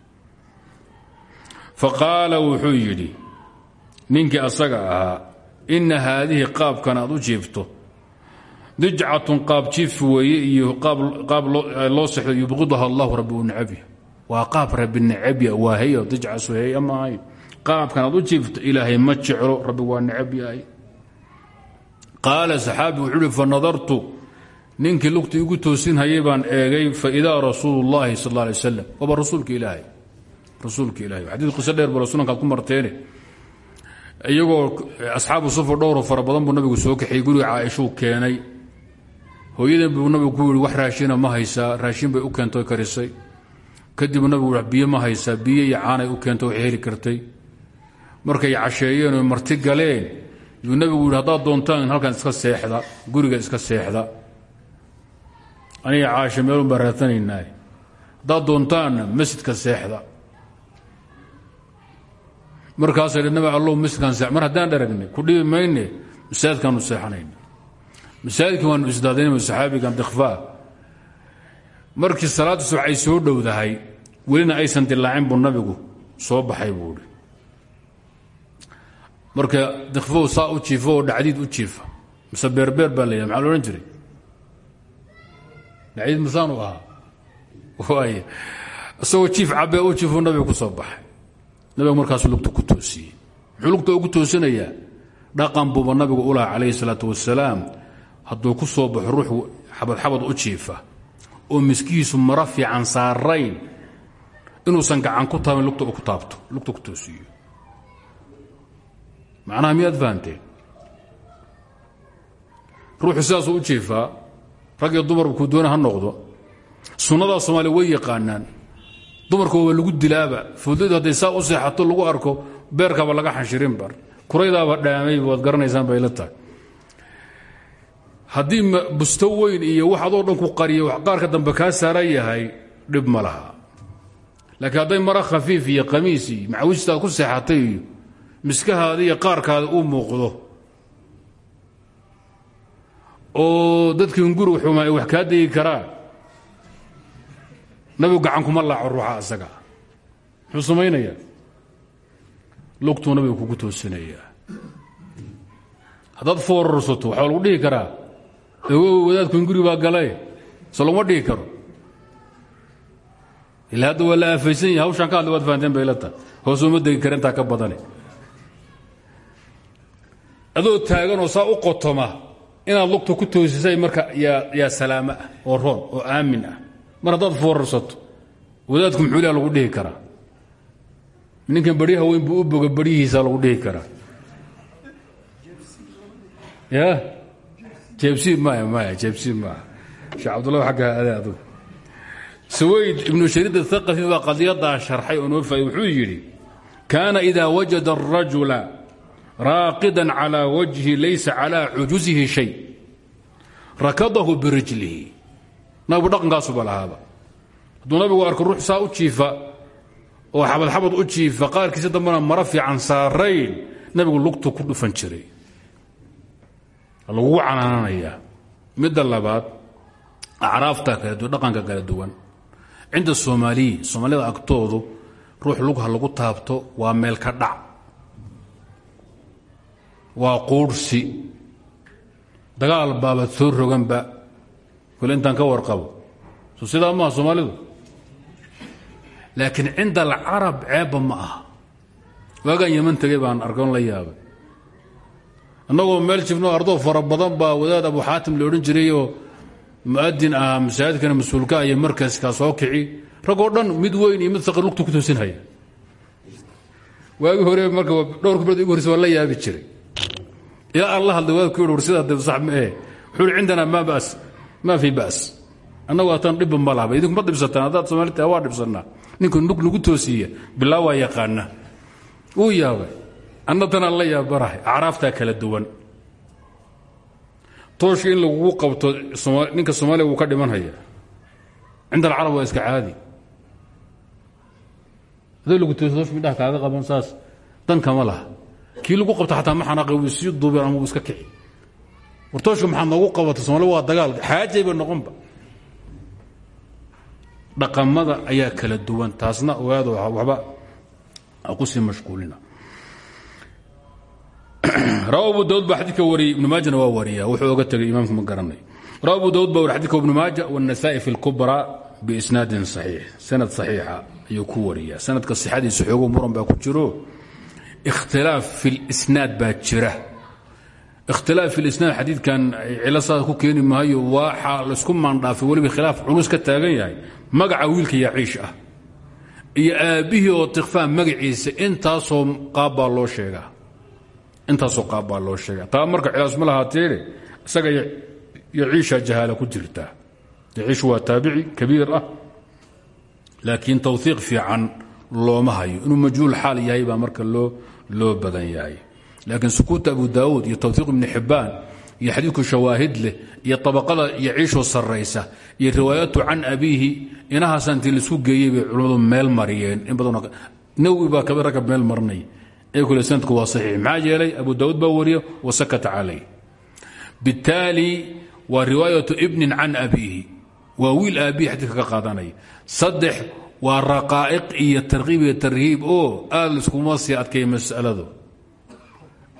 Faqaala wuxuu yidhi ninkii asaga ahaa inna haadihi qaabkan aad u jiifto. Dijcatun qaab jiif weeye iyo qaab loo sexdo yubqiduha allahu rabbi waa qaab rabbi necabya waa heyo dijcasu heya maahayn qaabkan aad u jiifto ilaahay ma jeclo rabbi waa necab yahay. Qaala saxaabi wuxuu uhi fanadartu ninkii lugta igu toosin hayay baan eegay faidaa rasuulu llahi sal alay wasalam waaba rasuulka ilaahay. Rasuulka ilahay xadiid qiso dheer balo sunankaad ku marteene. Iyagoo asxaabu dhowro fara badan nabigu soo kaxiyey guriga caaishuu keenay. Hooyadan buu nabigu ku wax raashina ma haysaa raashin bay u keento karisay kadibuu nabigu biyo ma haysaa biyo iyo caanay u keento waxay heli kartay. Markay casheeyeen oo marti galeen yuu nabigu yihi haddaad doontaan halkan iska seexda guriga iska seexda. Aniga caashe meelun baan raadanaynaa haddaad doontaanna masjidka seexda. Markaasa nabi allow masjidkan see mar haddaan dharagnay ku dhibi mayne masaajidkaanu seexanayna masaajidkii waanu isdaadinayna saxaabigan dikfaa markii salaadda subax ay soo dhowdahay welina aysan dilaacin buu nabigu soo baxay buuhi marka dikfow saa u jiifo oo dhacdiid u jiifa mise beerbeer baa layidhah maxaa la odhan jiray? Dhacdiid masaanu ahaa. Waay u jiifuu nabiga ku soo baxay. Nabiga markaasuu lugta ku toosiyey. Muxuu ugu toosinayaa dhaqan buuba nabigu u laha calayhi salaatu wasalaam hadduu ku soo baxo ruux xabadxabad u jiifa oo miskihiisu maro fiican saarayn inuusan gacan ku taabin lugta ku taabto lugta ku toosiyo. Macnaha miyaad fahanteen ruuxu sidaasuu u jiifaa rag iyo dumarba kuu doona ha noqdo. Sunnadaa soomaaliya way yaqaanaan. Dumarka waa lagu dilaaba. Fudud hadday saa u seexato lagu arko beerkaaba laga xanshirin bar. Kuraydaaba dhaamay waad garanaysaan bay la tahay haddii busto weyn iyo wax adoo dhan ku qariya wax qaarka dambe kaa saaran yahay dhib ma laha. Laakiin hadday mara khafiif iyo qamiis iyo macawistaad ku seexatay iyo miskahaada iyo qaarkaada uu muuqdo. Oo dadkii hunguri xuma ay wax kaa degi karaan nabigu gacan kuma laaco ruuxa asaga. Muxuu samaynayaa? Lugtuu nabigu kugu toosinayaa haddaad foorarsato waxaa lagu dhihi karaa ogow wadaadku hunguri baa galay. So laguma dhihi karo. Ilaa hadda waa la aafaysan yahay hawshaan ka hadla waad fahanteen bay hoos uma degi kara intaa ka badane adoo taaganoo saa u qotoma inaad lugta ku toosisay marka yaa salaamo ah oo roon oo aamin ah. Mar haddaad foorarsato wadaadku muxuu ilaha lagu dhihi karaa? Ninkan baryaha weyn buu u boga baryihiisa lagu dhihi karaa? Ya jeebsiib maya maya jeebsiib maaha sheekh cabdullah aggaa ade adugu. Saweyd ibnu shariid athaqafi baa qadiyaddaa sharxay oo noo faayey wuxuu yidhi kaana idaa wajada arajula raaqidan calaa wajhi laysa calaa xujusihi shay. Rakadahu birijlihi. Nabigu dhaqankaasuba lahaaba. Hadduu nabigu arko ruux saa u jiifa oo xabadxabad u jiifa qaarkiisa dambena mara fiican saarayn nabigu lugtu ku dhufan jiray lagugu canaananayaa. Midda labaad acraafta kala duwan dhaqanka kala duwan. Cinda soomaaliyi soomaalida agtoodu ruux lugha lagu taabto waa meel ka dhac. Waa quurhsi dagaal baabad soo roganba kule intaan ka warqabo. So sidaa maaha soomaalidu? Laakiin cinda alcarab ceebba ma aha. Waagaan yaman tegay baan arkoon la yaabay annagoo meel jifno ardoo fara badan baa wadaad abu xaatim la odhan jiray oo mu'adin ahaa masaajidkana mas'uulka iyo markaskaa soo kici. Ragoo dhan mid weyn iyo mid saqir lugtu ku toosinhaya waagii hore marka dhowrka bilood igu horreysa waa la jiray. Ilaa aan la hadlay waad ku yidhi war sax ma ee wuxuu yidhi cindanaa maa bas maa fi ba's annagu ataan dhibba ma idinku ma dhibsataan haddaad soomaali tahay waa dhibsannaa ninku nug nagu toosiiya bilaa waa yaqaana wuu yaabay anna tanaan la yaabarahay acraaftaa kala duwan. Tooshka in lagugu qabto ninka soomaaliya wuu ka dhimanhaya cinda alcarab iska caadi. Adoo lagu toosi toosh midhaha kaaga saas dan kama laha. Kii lagu qabto xataa ma xanaaqi wuu sii duubeen ama iska kici. War tooshka maxaad noogu qabata soomaalida waa dagaal. Xaajayba noqonba. Dhaqamada ayaa kala duwan. Taasna ogaado waxba ku mashquulina rawa abu daud baa xadidka wariyey ibnu maajana waa wariya wuxuu oga tegay imaamku ma garanay rawa abu daud baa wari xadidka ibnu maaja wالnasa'i fi اlkubra biisnaadin صaxiix sanad صaxiixa ayuu ku wariya sanadka sixadiisa xoogo muran baa ku jiro ikhtilaaf fi اlisnaad baa jira ikhtilaaf fi lisnaad xadiidkan cilo saas ku keeni maayo waxaa laysku maandhaafay weliba khilaaf culus ka taagan yahay magaca wiilka yaciish ah iyo aabbihii oo tikfaan magaciisa intaasoo qaabbaa loo sheegaa intaasoo qaab baa loo sheegaa taa marka cilaas ma lahaateene isaga yaciisha jahaala ku jirtaa yaciish waa taabici kabiir ah. Laakiin tawhiiq fiican looma hayo. Inuu majhuul xaal yahay baa marka loo badan yahay. Laakiin sukuuta abu daauud iyo tawhiiq ibni xibbaan iyo xadiidku shawaahid leh iyo abaqada yaciishoo sarraysa iyo riwaayatu can abiihi inahaasa intii la isku geeyey bay meel mariyeen. In badan nawi baa kabi ragga meel marinay ee sanadku waa saxiix. Maxaa yeelay abu daawuud baa wariye wa sakata calayh bitaali waa riwaayatu ibnin can abiihi. Waa wiil aabbihi xadiidka ka qaadanaya saddex waa raqaa'iq iyo tarkiib iyo tarhiib oo aad laskuma sii adkeeya mas'aladu.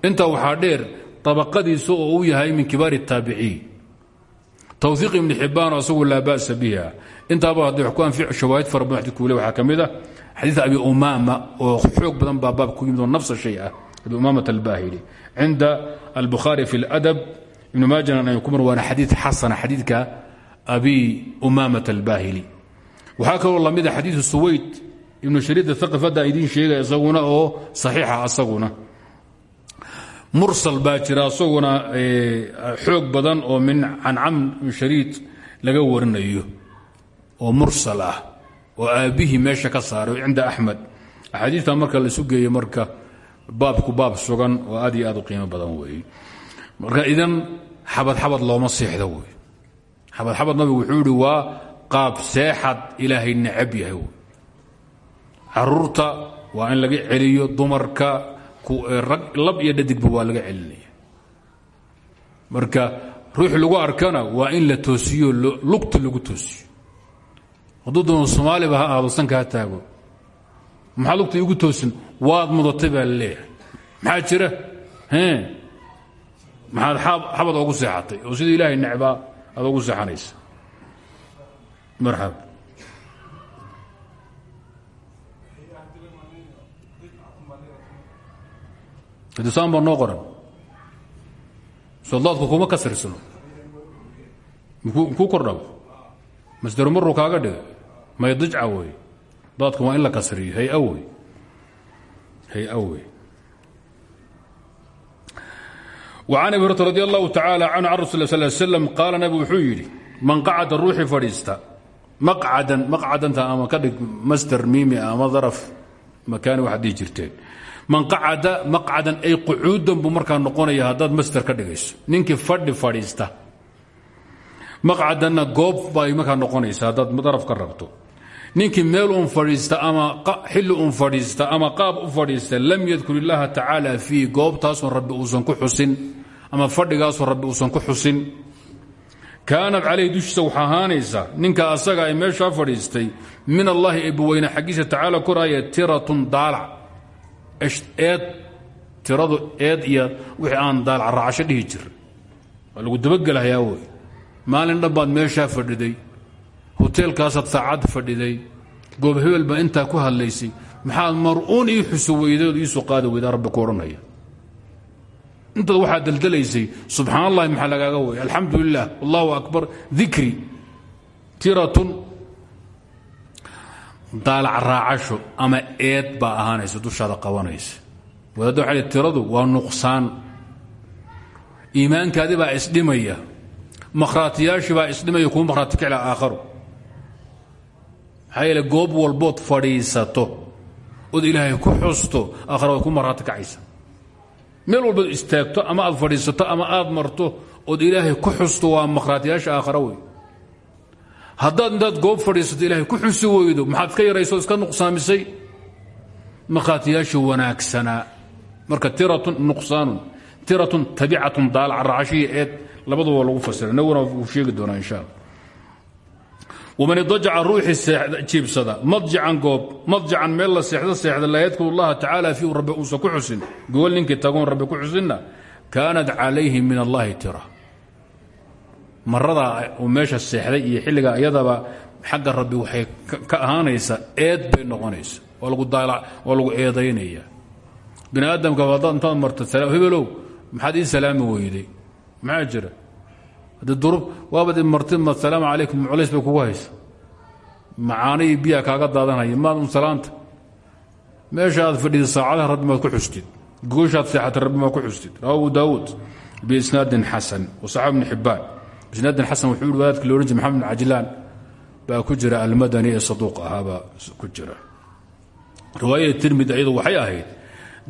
Intaa waxaa dheer tabaqadiisa oo u yahay min kibaari اtaabiciin towhiiq ibni xibbaan oo asagu laa ba'sa biha. Intaaba hadda wax ku anfic shawaahid fara badan xadidku le waxaa ka mid ah xadiid abi umaama oo xoog badan baa baab ku yimid oo nafsa shay ah. Abi umaamat albahili cinda albukhaari fi اladab ibnu maajan ay ku mar waana xadiid xasana xadiidka abi umaamat albahili. Waxaa kaloo lamida xadiidu suwayd ibnu shariid athaqif hadda idiin sheegaya isaguna oo saxiixa asaguna. Mursal baa jira isaguna xoog badan oo min can camr shariid laga warinayo oo mursal ah oo aabbihii meesha ka saaray cinda axmed. Axaadiista marka la isu geeyo marka baabku baab sugan oo aad iyo aad u qiimo badan weeye marka idan xabad xabad looma seexdo wey xabad xabad nabigu wuxuu yihi waa qaab seexad ilaahay necab yahay wey carruurta waa in laga celiyo dumarka lab iyo dhadigba waa laga celinaya. Marka ruux lagu arkana waa in la toosiyo lugta lagu toosiyo doona soomaaliba ha ahaado sanka ha taago. Maxaa lugta igu toosin? Waad mudatay baa la leeyahay maxaa jira? Maxaad xabad ogu seexatay oo sida ilaahay necbaa aad ogu seexanaysa. Marxaba idisaan baa noo qoran soldaadku kuma kasrirsano mkuu kordhabo. Masdar maruu kaaga dhiga may dijca wey daadku waa in la kasriyo. Hay wey hay wey an abi hurata radi allahu tacaala canhu can rasul sal slam qaala nabigu wuxuu yidhi man qacada ruuxii fadhiista maqcadan maqcadanta ama ka master miimi ama daraf makaani waxaad dhihi man qacada maqcadan ay qucuudan buu markaa noqonaya haddaad master ka dhigayso ninkii fadhi fadhiista maqcadanna goob bay markaa noqonaysa haddaad daraf ka rabto ninkii meel uun fadhiista ama xilli uun fadhiista ama qaab u fadhiista lam yadkur illaaha tacaala fiih goobtaasun rabbi uusan ku xusin ama fadhigaasun rabbi uusan ku xusin. Kaanad calayhi dushiisa ahaanaysa ninka asaga ay meeshaa fadhiistay min allaahi eebbaweyne xaggiisa tacaala koraya tiratun daalac. Eed tiradu eed iyo wixii aan daalac raacasho dhihi lagu dabagelahayaa wey maalin dhan baad meeshaa fadhiday hoteelkaasaad saacad fadhiday. Goob hebel baa intaa ku hadlaysay. Maxaad mar-uun ii xuso weyday ood iisoo qaadi weydaa rabbi ku odhanaya intaad daldalaysay subxaan allahi maxaa lagaaga way alxamdu lilah allahu akbar dikri tiratun daalac raacasho ama eed baa ahaanaysa dushaada qabanaysa. Wadaadda waxa tiradu waa nuqsaan. Iimaankaadii baa isdhimaya makhraatiyaashii baa isdhimaya kuu makhraati kicla aakharu maxaa goob walbood fadhiisato ood ilaahay ku xusto aakhara way ku marhaati kacaysa meel walbaad istaagto ama aad fadhiisato ama aad marto ood ilaahay ku xusto waa makhraatiyaasha aakhara wey haddaad intaad goob fadhiisato ilaahay ku xusi weydo maxaad iska yarayso iska nuqsaamisay? Makhraatiyaasha wanaagsanaa marka tiratun nuqsaanun tiratun tabicatun daalac raacashiya eed labaduba lagu fasira naguna wuu sheegi doonaa insha alla waman idajaca ruuxii jiibsada madjacan goob madjacan meel la seexdo seexda laa yadkuru allaha tacaala fiihu rabbi uusan ku xusin gogol ninkii tagoon rabbi ku xusinna kaanat calayhi min allahi tira maradaa uu meesha seexday iyo xilliga iyadaba xagga rabbi waxay ka ahaanaysa eed bay noqonaysa waa lagu eedaynaya bini aadamka haddaad intaad hebelow maxaad ii salaami weyday maxaa haddii durub waabad marti ma salaamu calaykum culays bay kugu haysa macaanihii biyaa kaaga daadanhaya maad un salaanta. Meesha aad fadhida saacadaha rabbi maad ku xustid gooshaad seexatay rabbi maad ku xustid rawa abu daawuud biisnaadin xasan wasaxab ibni xibbaan. Isnaadin xasan wuxuu yihi wadaadka loodhan jir maxamed bin ku jira almadani ee saduuq ahaabaa ku jira. Riwaayada tirmidi iyadu waxay ahayd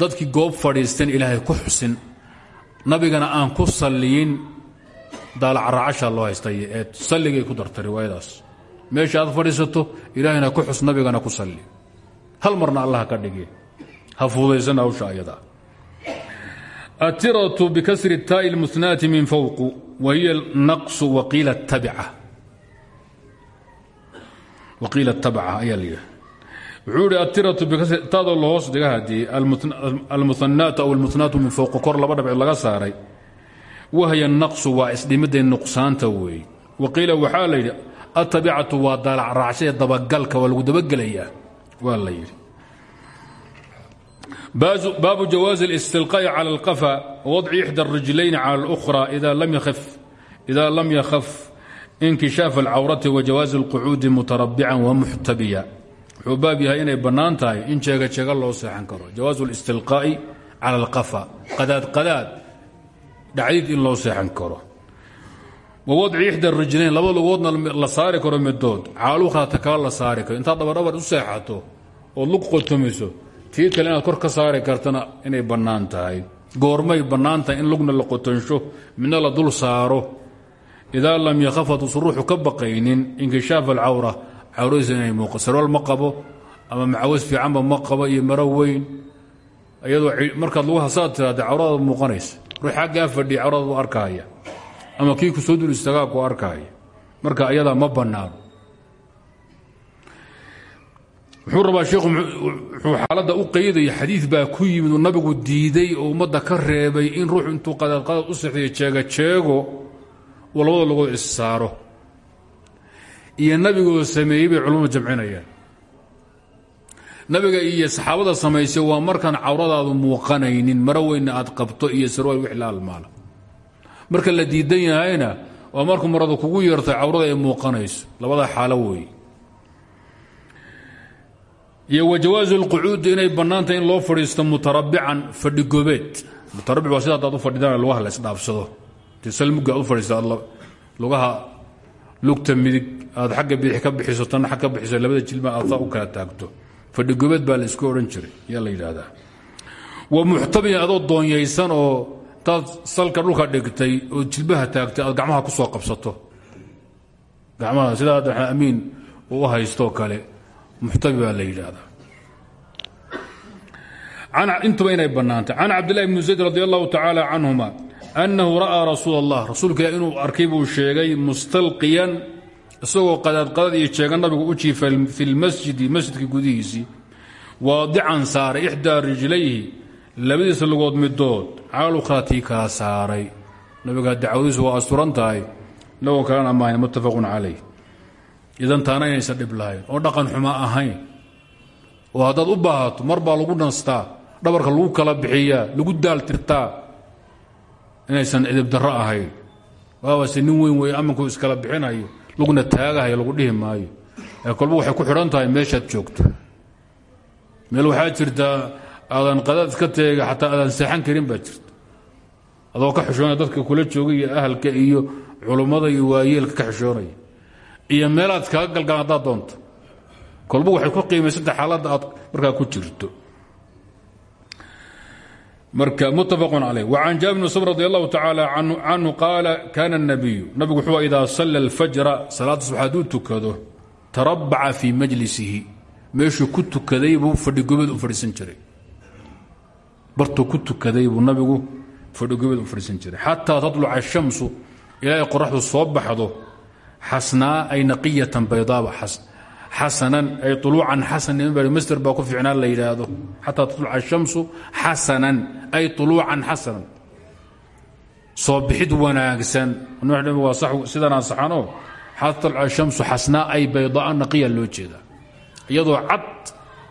dadkii goob fadhiisteen ilaahay ku xusin nabigana aan ku salliyin daalacraacashaa loo haystay ee salligay ku dartay riwaayadaas. Meesha aad fadhiisato ilaahayna ku xus nabigana ku salli. Hal marna allah ka dhigi. Ha fuudaysan hawsha ayadaa atiratu bikasri taa'i lmuhnaati min fowqu wa hiya naqsu waqiila tabica waqiila tabca ayaa la yidhaha wuxuu ihi atiratu bikasri taadoo la hoos dhiga haddii almuhanaat aw almuhnaatu min fowqu kor laba dhabceed laga saaray wahya naqsu waa isdhimidday nuqsaanta weey waqiila waxaa la yidhi atabicatu waa daalacraacshada dabagalka waa lagu dabagelayaa waa la yidhi baabu jawaazi اlistilqaa'i cala اlqafa wawadci ixdى اrijlayni cala اlأkhra ida lam yakhaf inkishaaf alcawrati wa jawaazi اlqucuudi mutarabican wamuxtabiya wuxuu baab yahay inay bannaan tahay in jeega jeega loo seexan karo jawaazu اlistilqaa'i cala اlqafa qadaad qadaad dhacdid in loo seexan karo. Wawadci ixda rijlayn laba lugoodna la saari karo midood. Caalukrata kala la saari karo. Intaad dhabadhabar u seexato ood lug qotomiso tii kale inaad kor ka saari kartana inay bannaan goormay bannaan in lugna la qotonsho midna la dul saaro. Idaa lam yakhaf haduusan ruuxu ka baqaynin inkishaaf alcawra cawradiisa inay muuqa qabo ama macawas fiicanba ma qabo iyo maro weyn. Lugaha saad tiraada cawradaada muuqanaysa ruux xaggaa fadhiya cawradaad u arkaaya. Ama kii ku soo dul ku arkaaya. Marka ayadaa ma bannaano wuxuu rabaa sheikhu wuxuu xaaladda u qaydaya xadiid baa ku yimid uu nabigu diiday oo ummadda ka reebay in ruux intuu qadaadqadaad u seexdayo jeega jeego uu labada lugood is saaro. Iyo nabigoo sameeyey bay culummadu jamcinayaan nabiga iyo saxaabada samaysay waa markaan cawradaadu muuqanaynin maro weynna aad qabto iyo sarwaal wix la almaala marka la diidan yahayna waa markuu maradu kugu yeertay cawrada ay muuqanayso labada xaalo weeye iyo wa اlqucuudi inay bannaantahay in loo fadhiisto mutarabican fadhigobeed. Mutarabic waa sida adaad u fadhidaan lugaha la isdhaafsado. Inti salmuga aad u fadhiisto aad lugaha lugta midig aad xagga bidix ka bixiso tanna xag labada jilma aad u kala taagto fadhigobeed baa la isku odhan jiray yaa la yidhaahdaa. Wa muxtabin adoo doonyaysan oo taad salka dhulka dhigtay oo jilbaha taagtay aad gacmaha ku soo qabsato. Gacmaha sidaa amiin uu u haystoo kale muxtabi baa la yidhaahdaa. Intuba inay bannaantay. Can cabdillahi bni zayd radi allahu tacaala canhuma annahu ra'aa rasuul allah rasuulka ilah inuu arkay buu sheegay mustalqiyan isagoo qadaadqadad iyo jeega nabigu u jiifa fi lmasjidi masjidka gudihiisii waadican saaray ixdaa rijlayhi labadiisa lugood midood caalukhratii kala saaray. Nabiga dacwadiisu waa asturan tahay inagoo kalena maahayn muttafaqun calayh. Idan taana inaysan dhib lahayn oo dhaqan xuma ahayn. Oo haddaad u baahato mar baa lagu nastaa dhabarka lagu kala bixiyaa lagu daaltirtaa inaysan cidibdarro ahayn. Waabase nin weyn wey aminku iskala bixinayo laguna taagahayo lagu dhihi maayo. Ee kolba waxay ku xidhan tahay meeshaad joogto. Meel waxaa jirtaa aadan qadaad iska teega xataa aadan seexan karin baa jirta. Adoo ka xishoonaya dadka kula joogay iyo ahalka iyo culummada iyo waayeelka ka xishoonaya iyo meelaad iskaga galgalan haddaad doonto. Kolba waxay ku qiimaysanta xaaladda aad markaa ku jirto marka mutafaq caleyh wacan jaabir bn sub radi allahu tacaala canhu qaala kaana nabiyu nabigu wuxuu idaa salla alfajra. Salaaddas waxaad u tukado tarabaca fii majlisihi. Meeshuu ku tukaday buu fadhigobeed u fadhiisan jiray. Bartuu ku tukaday buu nabigu fadhigobeed u fadhiisan jiray. Xataa tatluca ashamsu ilaahay qoraxdu soo baxdo xasnaa ay naqiyatan baydaaba xas xasanan ay uluucan xasanmster baa ku fiicnaan la yidhaahdo xataa tuluc ashamsu xasanan ay uluucan xasanan soo bixid wanaagsan sidaan ansaxanoo xata taluc ashamsu xasnaa ay baydaan naqiya loo jeeda iyadoo cad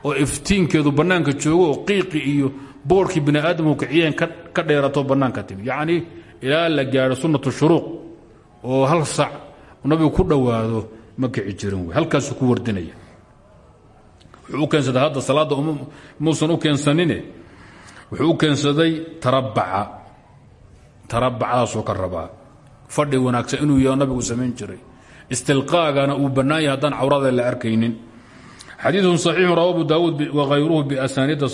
oo iftiinkeedu bannaanka joogo oo qiiqi iyo boorhkii bini aadamku kiciyeen ka dheerato bannaanka timi yacnii ilaa la gaadho sunnatu shuruuq oo hal sa nabigu ku dhowaado ma kici jirin wey halkaasuu ku wardinaya wuxuu u keensaday hadda salaadda muusan u keensanine wuxuu u keensaday tarabaca tarabacdaasuu ka rabaa fadhi wanaagsan inuu yaho nabigu samayn jiray istilqaagana uu bannaan yahay haddaan cawrada la arkaynin xadiiثun صaxiixu rawa abu daawuud wahayruhu biasaniida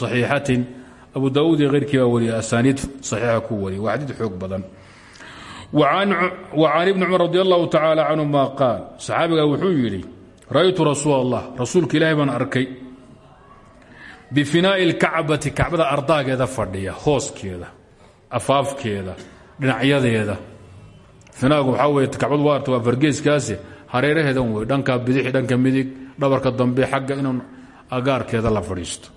صaxiixatin abu daawuud iyo hayrkii baa wariya asaaniid صaxiixa ku wariya waa xadiid xoog badan وcan ibni cumar radi allahu tacaala canhuma qaal. Saxaabigaa wuxuu yidhi raytu rasuul allah rasuulka ilaahay baan arkay. Bifinaa'i اlkacbati kacbada ardaageeda fadhiya hooskeeda afaafkeeda dhinacyadeeda finagu waxaa wey kacbadu waarta waa fargeeskaase hareeraheedan wey dhanka bidixi dhanka midig dhabarka dambe xagga inuu agaarkeeda la fadhiisto.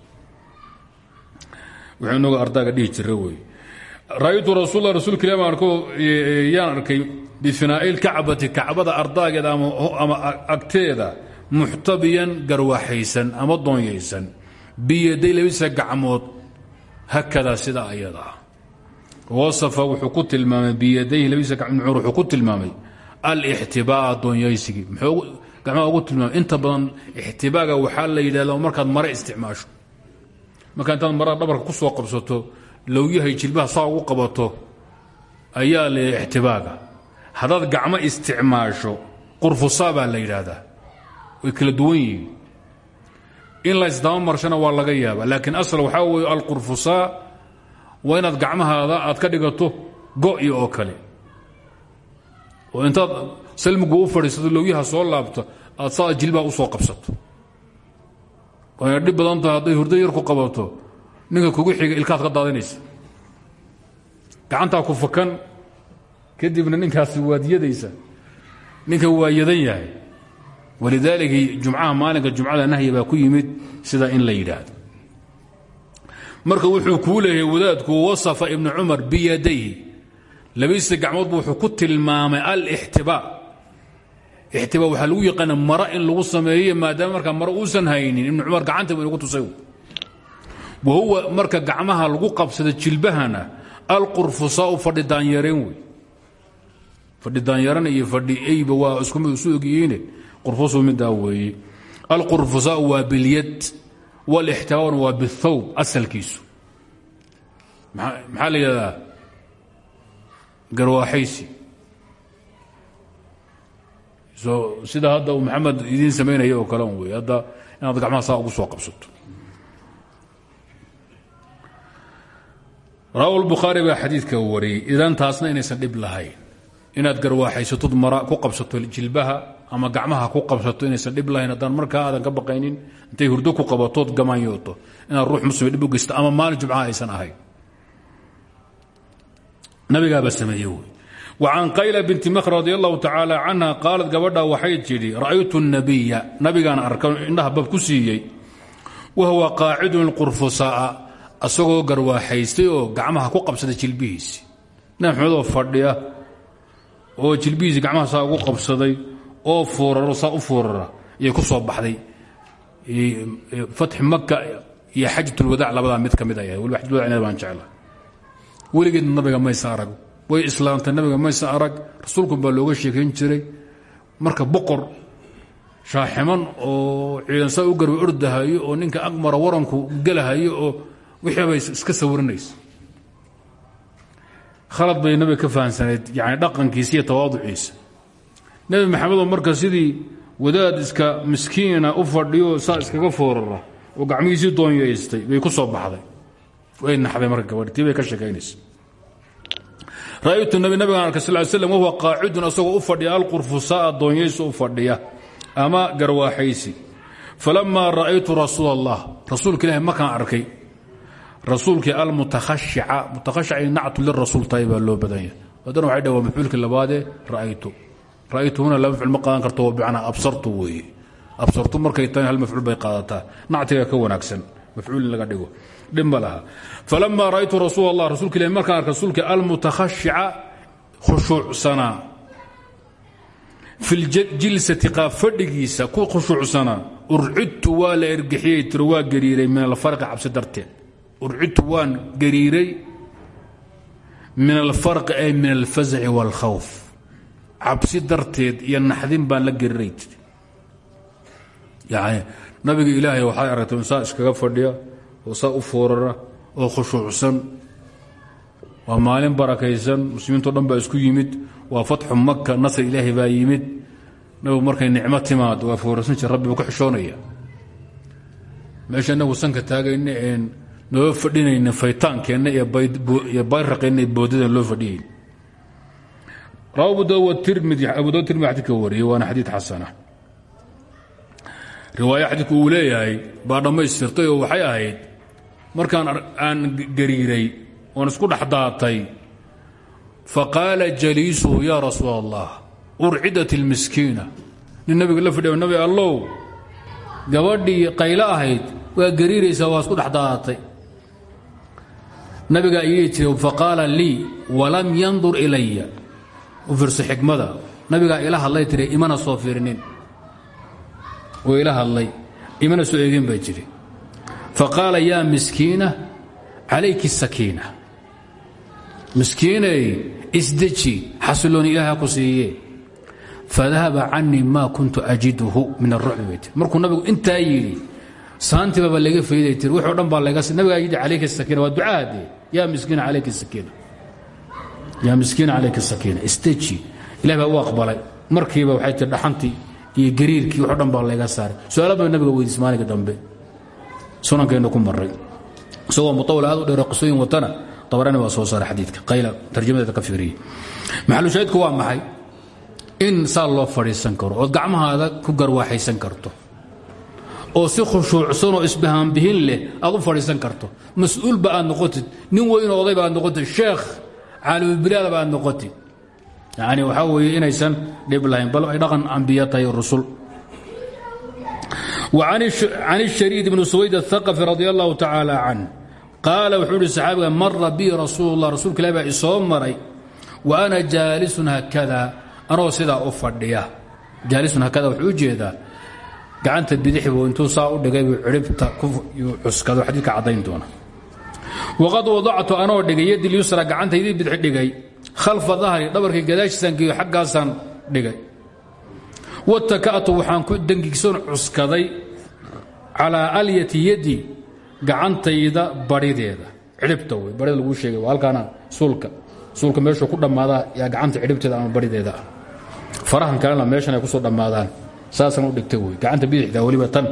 Wuxuu inagu ardaaga dhihi ra'aytu rasuula rasuulka ilah baan arko yaan arkay bifinaa'i lkacbati kacbada ardaageeda ama agteeda muxtabiyan garwaxaysan ama doonyaysan. Biyaday labisa gacmood hakadaa sidaa ayada. Ah wasafa wuxuu ku tilmaamay biyadayhi labisa gacmood wuxuu ku tilmaamay alixtibaa doonyaysigii muxuu gacmaha ugu tilmaamay inta badan ixtibaaga waxaa la yidhahda markaad mare isticmaasho. Markaa lowyahay jilbaha saa ugu qabato ayaa la ixtibaaga. Haddaad gacmo isticmaasho qurfusaa baa la yidhaahdaa. Way kala duwan yihiin. In la isdaba marshana waa laga yaaba laakiin asal waxaa weeye alqurfusaa waa inaad gacmahaada aad ka dhigato go'yo oo kale. Oo intaad salmigu u fadhiisato lowyaha soo laabto aad saa jilbaha u soo qabsato. Wayna dhib badan tahay hadday hurdo yar ku qabato ninka kugu xiga ilkaad ka daadinaysa. Gacantaa ku fakan kadibna ninkaasi waad yadaysa ninka waa yadan yahay. Walidaalika jumcaha maalinka jumcada nahyi baa ku yimid sida in la yidhaahdo. Marka wuxuu kuu leeyahay wadaadku wasafa ibnu cumar biyadayhi. Labadiisa gacmoodbu wuxuu ku tilmaamay alixtibaa ixtibaa waxaa lagu yaqaana mara in lagu sameeyo maadaama markaa maro uusan haynin. Ibnu cumar gacanta bu inagu tusay wahuwa marka gacmaha lagu qabsada jilbahana alqurfusaau fadhi daanyareen wey fadhi daanyaran iyo fadhi eyba waa isku mid isu ogyihiine qurfusu midaa weeye alqurfusaau waa bilyad walixtibaarna waa bithawb asalkiisu maxaa la yidhahdaa garwaaxaysi sida hadda uu maxamed idiin samaynaya oo kale wey hadda inaad gacmaha saa ugu soo qabsato raw bukhaari baa xadiidka wariyey idan taasna inaysan dhib lahayn. Inaad garwaaxaysatod mara ku qabsato jilbaha ama gacmaha ku qabsato inaysan dhib lahayn haddaan markaa aadan ka baqaynin intay hurdo ku qabatood gamaanyooto inaad ruux muslima dhib u geysto ama maalin jumca aysan ahayn. Nabigaabaam an qayla binti makr radi allahu tacaala canha gabadha waxay tidhi ra'aytu nabiya nabigaan arka indhaha bab ku siiyey wahuwa qaacidun qurfusaa asagoo garwaaxaystay oo gacmaha ku qabsaday jilbihiisi. Nabi maxamed oo fadhiya oo jilbihiisi gacmaha saa ugu qabsaday oo fuuraro saa u fuurara ayay ku soo baxday. Fatxi maka iyo xajatulwadaac labadaa mid ka mid ay ahay waliba xajatulwadac baan jecla weligeed nabiga maysa arag. Way islaamtay nabiga maysa arag. Rasuulkun baa looga sheekayn jiray. Marka boqor shaaximan oo ciidan saa u garba ordahayo oo ninka aqmara waranku gelahayo oo wixiibay iska sawirinaysa khalad bay nabiga ka fahamsanayd yani dhaqankiisa iyo tawaaduciisa. Nebi maxamedoo marka sidii wadaad iska miskiina u fadhiyo saa iskaga foorara oo gacmihiisii doonyaystay bay ku soo baxday. Way naxday marka gabadhi tii bay ka sheekaynaysa. Ra'aytu nabi nabigaan arkay sal slam wahuwa qaacidun asagoo u fadhiya alqurfusaa doonyaysi u fadhiya ama garwaaxaysi. Falamaa ra'aytu rasuul allah rasuulka ilahi markaan arkay rasuulkii almutakhashica mutakhashica nactu lirasuul tahay baa loo badanya haddana waxay dhah waa mafcuulkii ra'aytu. Ra'aytu huna laba mafcuul ma karto waa absartu weeye. Absartu markay tahay hal mafcuul bay qaadataa. Nactiga ka wanaagsan mafcuul laga dhigo. Dhib ma laha. Ra'aytu rasuul allah rasuulka ilahi markaan arkay rasuulkii almutakhashica khushuucsanaa fi ljilsati qaab fadhigiisa ku khushuucsanaa urcidtu waa la ergixiyey tiro gariiray min alfarqi cabsi darteed urcidtu waan gariiray min alfarqi ay min alfazaci wاlkhawf cabsi darteed iyo naxdin baan la gariiray yani nabiga ilaahay waxaad aragtay saa iskaga fadhiya? Oo saa u foorara oo khushuucsan? Waa maalin barakaysan? Muslimiinto dhan baa isku yimid? Waa fatxu maka nasr ilaahi baa yimid? Nabigu markay nicmo timaad waa foorarsan jir rabbi buu ka xishoonaya. Meesha inagu sanka taagayna een noo fadhinayna faytaankeenna iyo bayraqeenna iyo loo fadhiyayn rawa abu daawud abu daawud tirmidi xadidka wariyey waana xadiid xasana. Riwaayo xadiidku uu leeyahay baa dhammaystirtay oo waxay ahayd markaan aan gariiray oon isku dhex daatay faqaala jaliisuhu yaa rasuul allah urcidat ilmiskiina nin nabiga la fadhiya nabi allow gabadhii qaylo ahayd waa gariiraysaa waa isku dhex nabigaa iyay tiri faqaala lii walam yandur ilaya u fiirso xikmada. Nabigaa ila hadlay tiri imana soo fiirinin. Oo ila hadlay imana soo eegin baa jiri. Faqaala yaa miskiina calayki sakiina. Miskiinay isdeji xasilooni ilaaha ku siiye fadahaba canii maa kuntu ajiduhu min arucbi bay markuu nabigu intaa yidhi saantibaba laga fayday tir wuxuu dhan baa laga nabigaa yidhi calayka sakiina waa yaa miskiina calayka sakiina. Yaa miskiina calayka sakiina. Isdeji ilahi baa u aqbalay. Markiiba waxay tir dhaxantii iyo gariirkii wuxuu dhan baa laga saaray. Su'aala baa nabiga weydiis maalinka dambe. Sunankeenna ku maray isagoo mutawal aad u dheero qisooyin watana abarani waa soo saaray xadiidka. Qayla tarjamadeeda ka fiiriye. Maxalu shaahidku waa maxay? In saa loo oo si khushuucsan oo isbahaambihin leh aad u karto. Mas'uulba noqotid nin weynoo odayba aad noqotid sheekh caalimubilaadaba aad noqotid. Yacni waxaa weeye inaysan dhib lahayn bal ay dhaqan ambiya tahay rusul. Can ishariid ibni suwayd athaqafi radia allahu tacaala can qaala wuxuu ihi saxaabiga mara bii rasuulullah rasuulka isoo maray wa ana jaalisun haakada anoo sidaa u fadhiya. Jaalisun haakada wuxuu jeedaa gacanta bidixbu intuu saa u dhigay buu ciribta cuskado. Xadiidka caddayn doona. Waqad wadactu anoo dhigay yadi lyusra gacantaydii bidix dhigay. Khalfa dahri dhabarkii gadaashiisaan geeyo xaggaasaan dhigay. Wataka'tu waxaan ku dengigsoon cuskaday calaa alyati yadi gacantayda barideeda. Cidhibta wey barida laguu sheegay waa suulka. Suulka meeshuu ku dhammaadaa yaa gacanta cidhibteeda ama barideeda. Ah farahan kalena meeshan ay ku soo dhammaadaan saasaan u dhigtay wey gacanta bidixda weliba tan.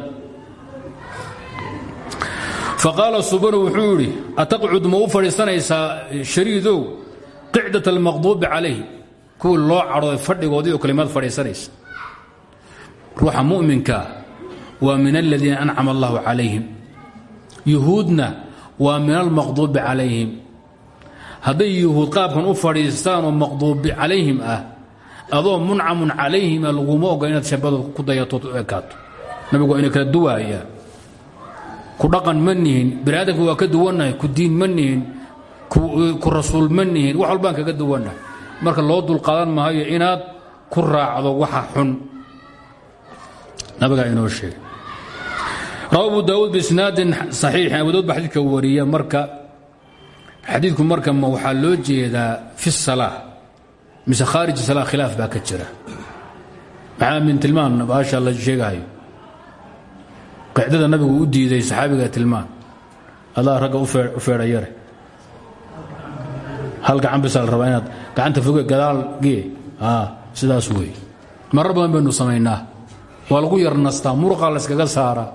Faqaala subanu wuxuu yidhi ataqcud ma u fadhiisanaysaa shariidow? Qicdat almaqduubi calayh kuwii loo cadhooday fadhigoodii oo kalimaad fadhiisanaysa. Ruuxa mu'minka waa min aladiina ancama allahu calayhim. Yuhuudna waa min almaqduubi calayhim. Hadday yuhuud qaabkan u fadhiistaan oo maqduubi calayhim ah adoo muncamun calayhima laguma ogola inaad shabado ku dayatood u nabigu waa ina kala duwaaya ku dhaqan ma nihin bani aadamka waa ka duwannahay ku diin ma nihin ku rasuul ma nihin wax walbaan kaga duwannahay marka loo dulqaadan maayo inaad ku raacdo waxa xun. Nabigaa inoo sheegay. Abu daawuud biisnaadin saxiixin abu daud ba xadiidka wariya marka xadiidku marka ma waxaa loo jeedaa fi salaa mise khaarij salaa khilaaf baa ka jira. Maxaa min tilmaan? Baasha la sheegahayo qicdada nabigu u diiday saxaabiga tilmaan. Adaa ragga u feedha yare. Hal gacan bisa la rabaa inaad gacanta foge gadaal gee sidaas wey marar badan baynu samaynaa? Yar nastaa muruqa layskaga saaraa.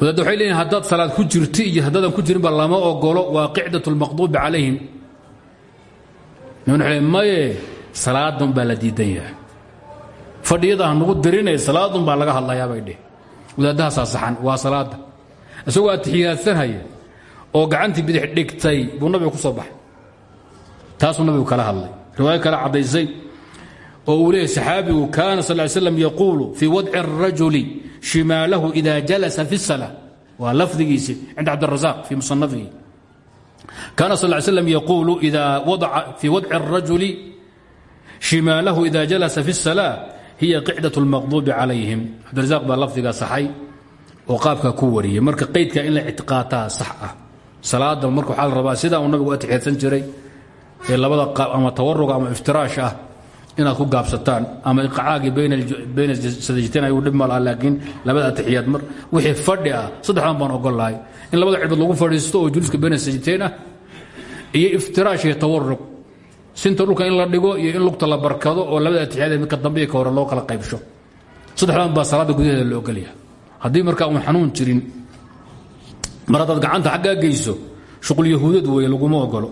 Wadaadda waxay leeyihiin haddaad salaad ku jirti iyo haddaadan ku jirinba lama ogolo waa qicdat lmaqduubi calayhim maye salaadan baa la diidan yahay. Fadhiyada hanugu dirinay salaadun baa laga hadlayaabay dheh wadaadahaasaa saxan waa salaada isagoo atixiyaadsanhaya oo gacantii bidix dhigtay buu nabiga ku soo baxay. Taasuu nabigu kala hadlay. Riwaayo kale caddaysay oo uu leeyay saxaabigu kaana sal ly slam yaquulu fii wadci arajuli shimaalahu ida jalasa fi salaa waa lafdigiisi cinda cabdirasaaq fii musanafihi kaana sal ly slam yaquulu fii wadci الrajuli shimaalahu ida jalasa fi الsalaa hiya qicdaة اlmaqduubi calayhim cabdirazaq baa lafdiga saxay oo qaabka ku wariyay marka qaydka in la ictiqaataa sax ah salaada marka waxaa la rabaa sidaa uu nabigu atixiyadsan jiray ee labada qaab ama tawaruga ama iftiraash ah inaad ku gaabsataan ama iqcaagii bayna sadajtayn ayuu dhib malaha laakiin labada atixiyaad mar wixii fadhi ah saddexdan baan ogol lahay in labada cibood lagu fadhiisto oo juluuska bayna sajtayn ah iyo iftiraash iyo tawarug sinta dhulka in la dhigo iyo in lugta la barkado oo labada atixiyaad midka dambe ka hore loo kala qaybsho. Saddexdan baa salaada gudaheeda la ogolyaha haddii markaa uun xanuun jirin mar haddaad gacanta xaggaa geyso shuqul yahuudad weeye laguma ogolo.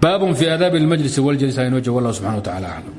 Baab fi aadaabi اlmajlis wاljlis inoo jog allah subxana wa tacala aclam